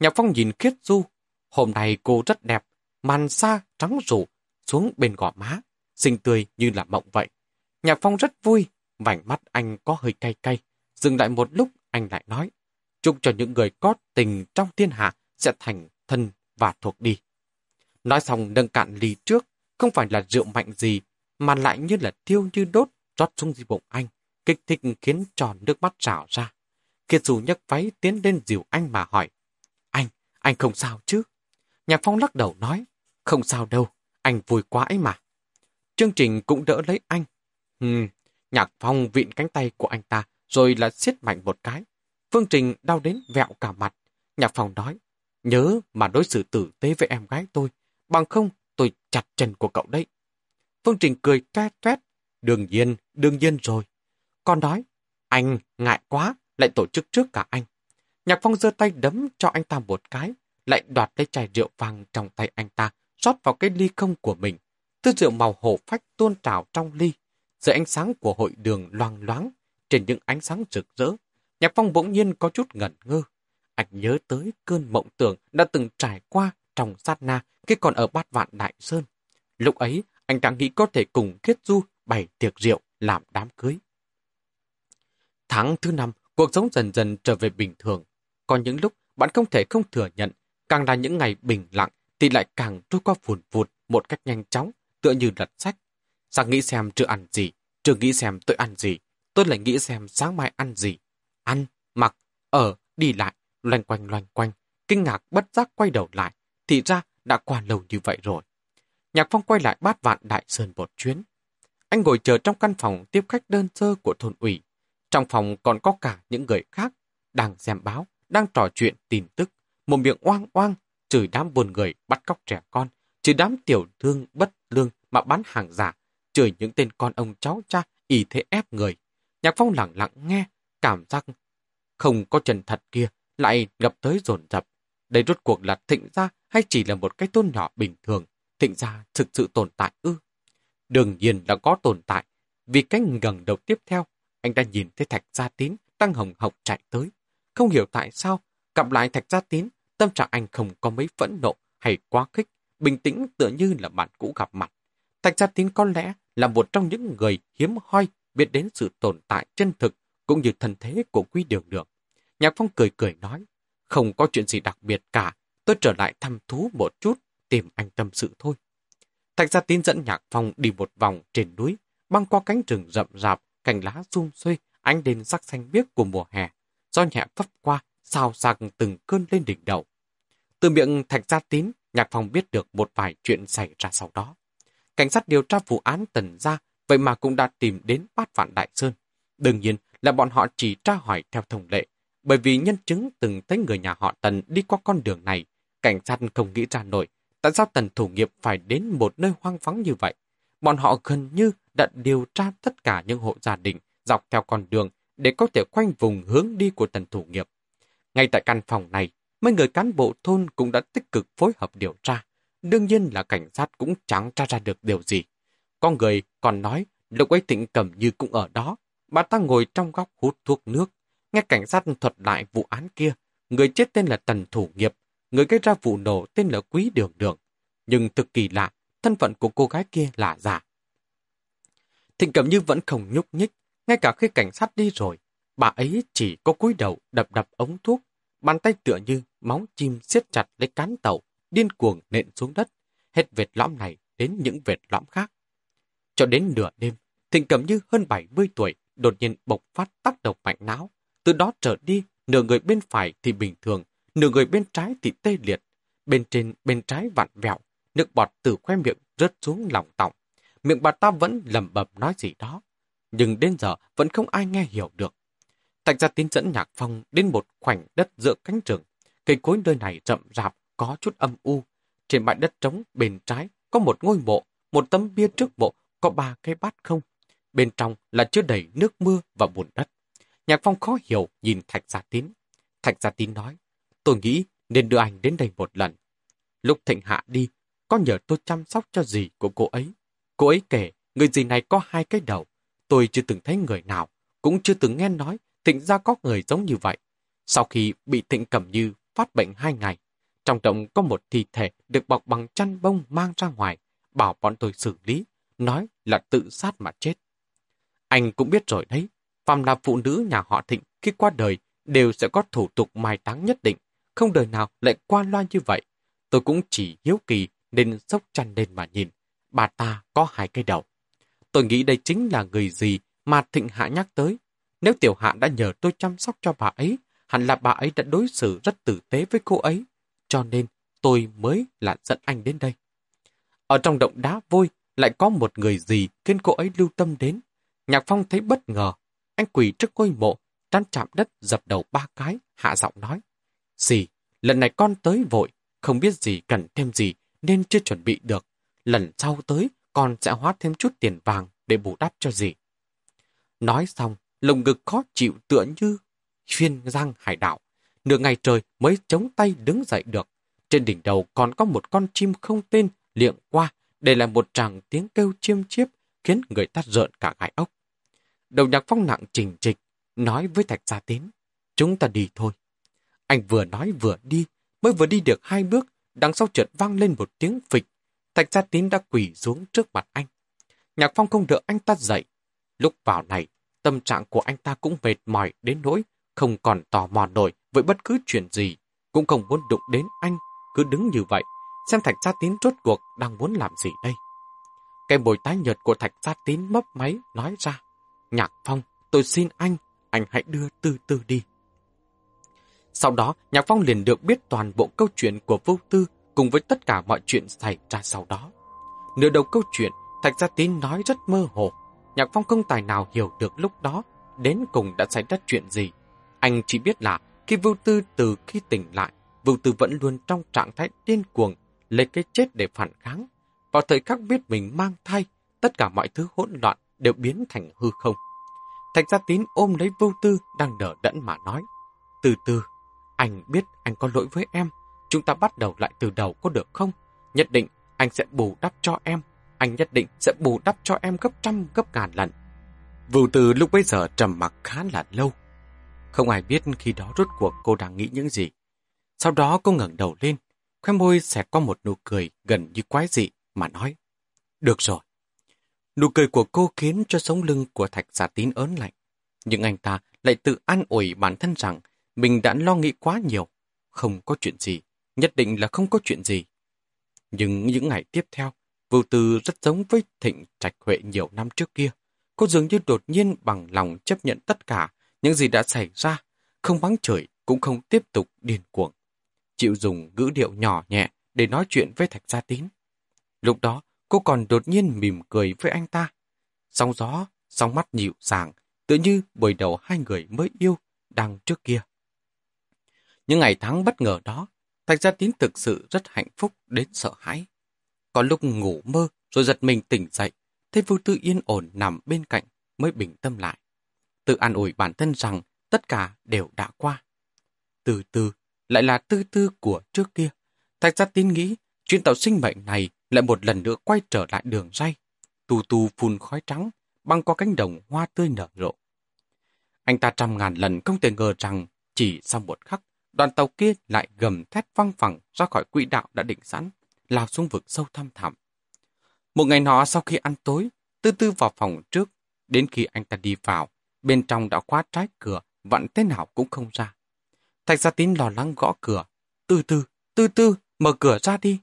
Nhạc phong nhìn khiết du, hôm nay cô rất đẹp, màn xa trắng rủ xuống bên gò má, xinh tươi như là mộng vậy. Nhạc phong rất vui, vành mắt anh có hơi cay cay. Dừng lại một lúc, anh lại nói, chúc cho những người có tình trong thiên hạ sẽ thành thân và thuộc đi. Nói xong nâng cạn ly trước, không phải là rượu mạnh gì, mà lại như là tiêu như đốt trót xuống di bụng anh, kích thích khiến tròn nước mắt rào ra. Kiệt dù nhấc váy tiến lên dìu anh mà hỏi, anh, anh không sao chứ? Nhạc Phong lắc đầu nói, không sao đâu, anh vui quá ấy mà. Chương trình cũng đỡ lấy anh. Hừm, Nhạc Phong vịn cánh tay của anh ta, rồi là siết mạnh một cái. Phương Trình đau đến vẹo cả mặt. Nhạc Phong nói, nhớ mà đối xử tử tế với em gái tôi, bằng không tôi chặt chân của cậu đấy. Phương Trình cười tuét toét đương nhiên, đương nhiên rồi. Con nói, anh ngại quá, lại tổ chức trước cả anh. Nhạc Phong giơ tay đấm cho anh ta một cái, lại đoạt lấy chai rượu vàng trong tay anh ta, rót vào cái ly không của mình. Tư rượu màu hổ phách tuôn trào trong ly, dưới ánh sáng của hội đường loang loáng, trên những ánh sáng rực rỡ. Nhạc Phong bỗng nhiên có chút ngẩn ngơ. Anh nhớ tới cơn mộng tưởng đã từng trải qua trong sát na khi còn ở bát vạn Đại Sơn. Lúc ấy, anh đã nghĩ có thể cùng Kết Du bày tiệc rượu làm đám cưới. Tháng thứ năm, cuộc sống dần dần trở về bình thường. Có những lúc bạn không thể không thừa nhận, càng là những ngày bình lặng thì lại càng trôi qua phùn vụt một cách nhanh chóng, tựa như lật sách. Sáng nghĩ xem chưa ăn gì, chưa nghĩ xem tôi ăn gì, tôi lại nghĩ xem sáng mai ăn gì. Ăn, mặc, ở, đi lại, loanh quanh loanh quanh, kinh ngạc bất giác quay đầu lại, thì ra đã qua lâu như vậy rồi. Nhạc Phong quay lại bát vạn Đại Sơn một chuyến. Anh ngồi chờ trong căn phòng tiếp khách đơn sơ của thôn ủy. Trong phòng còn có cả những người khác, đang xem báo, đang trò chuyện tin tức, một miệng oang oang, chửi đám buồn người bắt cóc trẻ con, chửi đám tiểu thương bất lương mà bán hàng giả, chửi những tên con ông cháu cha ý thế ép người. Nhạc Phong lặng lặng nghe, cảm giác không có chân thật kia lại ngập tới dồn dập. Đây rốt cuộc là thịnh gia hay chỉ là một cái tôn nhỏ bình thường, thịnh gia thực sự tồn tại ư? Đương nhiên là có tồn tại, vì cách gần đầu tiếp theo, anh đã nhìn thấy Thạch Gia Tín tăng hồng hộc chạy tới. Không hiểu tại sao, gặp lại Thạch Gia Tín, tâm trạng anh không có mấy phẫn nộ hay quá khích, bình tĩnh tựa như là bạn cũ gặp mặt. Thạch Gia Tín có lẽ là một trong những người hiếm hoi biết đến sự tồn tại chân thực cũng như thân thế của Quý Đường Đường. Nhạc Phong cười cười nói, không có chuyện gì đặc biệt cả, tôi trở lại thăm thú một chút, tìm anh tâm sự thôi. Thạch Gia Tín dẫn Nhạc Phong đi một vòng trên núi, băng qua cánh rừng rậm rạp, cành lá rung xuê, ánh đèn sắc xanh biếc của mùa hè. Do nhẹ phấp qua, sao sạc từng cơn lên đỉnh đầu. Từ miệng Thạch Gia Tín, Nhạc Phong biết được một vài chuyện xảy ra sau đó. Cảnh sát điều tra vụ án tần gia vậy mà cũng đã tìm đến bát vạn Đại Sơn. Đương nhiên là bọn họ chỉ tra hỏi theo thông lệ, bởi vì nhân chứng từng thấy người nhà họ Tần đi qua con đường này, cảnh sát không nghĩ ra nổi tại sao Tần thủ nghiệp phải đến một nơi hoang vắng như vậy. Bọn họ gần như đã điều tra tất cả những hộ gia đình dọc theo con đường để có thể khoanh vùng hướng đi của Tần thủ nghiệp. Ngay tại căn phòng này, mấy người cán bộ thôn cũng đã tích cực phối hợp điều tra. Đương nhiên là cảnh sát cũng chẳng tra ra được điều gì. Con người còn nói lúc ấy Thịnh Cẩm Như cũng ở đó. Bà ta ngồi trong góc hút thuốc nước. Nghe cảnh sát thuật lại vụ án kia. Người chết tên là Tần Thủ Nghiệp. Người gây ra vụ nổ tên là Quý Đường Đường. Nhưng thực kỳ lạ, thân phận của cô gái kia là giả. Thịnh Cẩm Như vẫn không nhúc nhích. Ngay cả khi cảnh sát đi rồi, bà ấy chỉ có cúi đầu đập đập ống thuốc. Bàn tay tựa như máu chim siết chặt lấy cán tàu điên cuồng nện xuống đất, hết vệt lõm này đến những vệt lõm khác. Cho đến nửa đêm, Thịnh Cẩm Như hơn 70 tuổi đột nhiên bộc phát tác động mạnh não. Từ đó trở đi, nửa người bên phải thì bình thường, nửa người bên trái thì tê liệt. Bên trên, bên trái vặn vẹo, nước bọt từ khoe miệng rớt xuống lòng tọng. Miệng bà ta vẫn lầm bầm nói gì đó, nhưng đến giờ vẫn không ai nghe hiểu được. Tạch ra tín dẫn nhạc phong đến một khoảnh đất giữa cánh rừng. Cây cối nơi này rậm rạp, có chút âm u. Trên bãi đất trống bên trái có một ngôi mộ, một tấm bia trước mộ có ba cái bát không. Bên trong là chứa đầy nước mưa và bùn đất. Nhạc Phong khó hiểu nhìn Thạch Gia Tín. Thạch Gia Tín nói, tôi nghĩ nên đưa anh đến đây một lần. Lúc Thịnh Hạ đi, có nhờ tôi chăm sóc cho gì của cô ấy. Cô ấy kể, người gì này có hai cái đầu. Tôi chưa từng thấy người nào, cũng chưa từng nghe nói Thịnh ra có người giống như vậy. Sau khi bị Thịnh cầm như phát bệnh hai ngày, trong động có một thi thể được bọc bằng chăn bông mang ra ngoài, bảo bọn tôi xử lý, nói là tự sát mà chết. Anh cũng biết rồi đấy, phàm là phụ nữ nhà họ Thịnh khi qua đời đều sẽ có thủ tục mai táng nhất định, không đời nào lại qua loa như vậy. Tôi cũng chỉ hiếu kỳ nên sốc chăn lên mà nhìn. Bà ta có hai cái đầu. Tôi nghĩ đây chính là người gì mà Thịnh Hạ nhắc tới. Nếu Tiểu Hạ đã nhờ tôi chăm sóc cho bà ấy, hẳn là bà ấy đã đối xử rất tử tế với cô ấy. Cho nên tôi mới là dẫn anh đến đây. Ở trong động đá vôi lại có một người gì khiến cô ấy lưu tâm đến. Nhạc Phong thấy bất ngờ. Anh quỳ trước ngôi mộ, trăn chạm đất dập đầu ba cái, hạ giọng nói. Dì, lần này con tới vội, không biết gì cần thêm gì nên chưa chuẩn bị được. Lần sau tới, con sẽ hóa thêm chút tiền vàng để bù đắp cho dì. Nói xong, lồng ngực khó chịu tựa như phiên giang hải đảo. Nửa ngày trời mới chống tay đứng dậy được. Trên đỉnh đầu còn có một con chim không tên liệng qua, để lại một tràng tiếng kêu chiêm chiếp khiến người ta rợn cả gai ốc. Đầu nhạc phong nặng trình trịch, nói với Thạch Gia Tín, chúng ta đi thôi. Anh vừa nói vừa đi, mới vừa đi được hai bước, đằng sau chợt vang lên một tiếng phịch. Thạch Gia Tín đã quỳ xuống trước mặt anh. Nhạc Phong không đợi anh ta dậy. Lúc vào này, tâm trạng của anh ta cũng mệt mỏi đến nỗi không còn tò mò nổi với bất cứ chuyện gì, cũng không muốn đụng đến anh, cứ đứng như vậy, xem Thạch Gia Tín rốt cuộc đang muốn làm gì đây. Cái bồi tái nhợt của Thạch Gia Tín mấp máy nói ra, Nhạc Phong, tôi xin anh, anh hãy đưa từ từ đi. Sau đó, Nhạc Phong liền được biết toàn bộ câu chuyện của vô tư cùng với tất cả mọi chuyện xảy ra sau đó. Nửa đầu câu chuyện, Thạch Gia Tín nói rất mơ hồ. Nhạc Phong không tài nào hiểu được lúc đó đến cùng đã xảy ra chuyện gì. Anh chỉ biết là khi Vưu Tư từ khi tỉnh lại, Vưu Tư vẫn luôn trong trạng thái điên cuồng, lấy cái chết để phản kháng. Vào thời khắc biết mình mang thai, tất cả mọi thứ hỗn loạn đều biến thành hư không. Thạch Gia Tín ôm lấy Vưu Tư đang đỡ đẫn mà nói. Từ từ, anh biết anh có lỗi với em. Chúng ta bắt đầu lại từ đầu có được không? Nhất định anh sẽ bù đắp cho em. Anh nhất định sẽ bù đắp cho em gấp trăm gấp ngàn lần. Vưu từ lúc bấy giờ trầm mặc khá là lâu. Không ai biết khi đó rốt cuộc cô đang nghĩ những gì. Sau đó cô ngẩng đầu lên, khoe môi xẹt qua một nụ cười gần như quái dị mà nói. Được rồi. Nụ cười của cô khiến cho sống lưng của Thạch Giả Tín ớn lạnh. Nhưng anh ta lại tự an ủi bản thân rằng mình đã lo nghĩ quá nhiều. Không có chuyện gì, nhất định là không có chuyện gì. Nhưng những ngày tiếp theo, Vưu Tư rất giống với Thịnh Trạch Huệ nhiều năm trước kia. Cô dường như đột nhiên bằng lòng chấp nhận tất cả những gì đã xảy ra, không bắn chửi cũng không tiếp tục điên cuồng. Chịu dùng ngữ điệu nhỏ nhẹ để nói chuyện với Thạch Gia Tín. Lúc đó, cô còn đột nhiên mỉm cười với anh ta. Sóng gió, sóng mắt dịu dàng, tự như buổi đầu hai người mới yêu đang trước kia. Những ngày tháng bất ngờ đó, Thạch Gia Tín thực sự rất hạnh phúc đến sợ hãi. Có lúc ngủ mơ rồi giật mình tỉnh dậy, thấy Vu Tư yên ổn nằm bên cạnh mới bình tâm lại. Tự an ủi bản thân rằng tất cả đều đã qua. Từ từ, lại là tư tư của trước kia. Thạch Gia Tín nghĩ chuyện tạo sinh mệnh này lại một lần nữa quay trở lại đường ray. Tu tu phun khói trắng, băng qua cánh đồng hoa tươi nở rộ. Anh ta trăm ngàn lần không thể ngờ rằng chỉ sau một khắc, đoàn tàu kia lại gầm thét văng phẳng ra khỏi quỹ đạo đã định sẵn, lao xuống vực sâu thăm thẳm. Một ngày nọ sau khi ăn tối, tư tư vào phòng trước, đến khi anh ta đi vào, bên trong đã khóa trái cửa, vặn thế nào cũng không ra. Thạch gia tín lo lắng gõ cửa, từ từ, từ từ, mở cửa ra đi.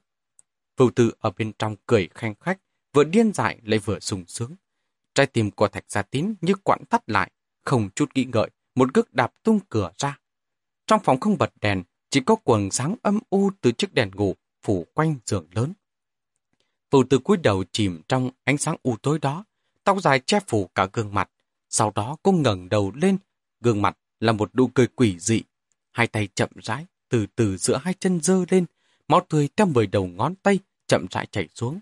Vưu tư ở bên trong cười khanh khách, vừa điên dại lại vừa sùng sướng. Trái tim của thạch gia tín như quặn tắt lại, không chút nghĩ ngợi, một cước đạp tung cửa ra. Trong phòng không bật đèn, chỉ có quần sáng âm u từ chiếc đèn ngủ phủ quanh giường lớn. Phù từ cúi đầu chìm trong ánh sáng u tối đó, tóc dài che phủ cả gương mặt. Sau đó cô ngẩng đầu lên, gương mặt là một nụ cười quỷ dị. Hai tay chậm rãi, từ từ giữa hai chân dơ lên, máu tươi theo mười đầu ngón tay chậm rãi chảy xuống.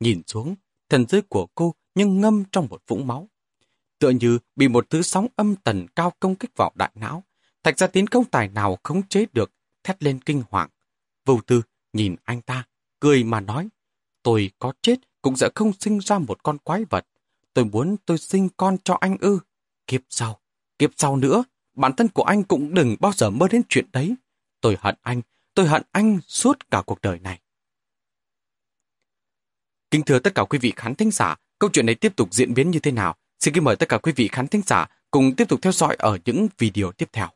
Nhìn xuống, thần dưới của cô nhưng ngâm trong một vũng máu. Tựa như bị một thứ sóng âm tần cao công kích vào đại não, Thạch Gia Tín không tài nào khống chế được, thét lên kinh hoàng. Vô tư nhìn anh ta, cười mà nói, tôi có chết cũng sẽ không sinh ra một con quái vật. Tôi muốn tôi sinh con cho anh ư. Kiếp sau, kiếp sau nữa, bản thân của anh cũng đừng bao giờ mơ đến chuyện đấy. Tôi hận anh, tôi hận anh suốt cả cuộc đời này. Kính thưa tất cả quý vị khán thính giả, câu chuyện này tiếp tục diễn biến như thế nào? Xin kính mời tất cả quý vị khán thính giả cùng tiếp tục theo dõi ở những video tiếp theo.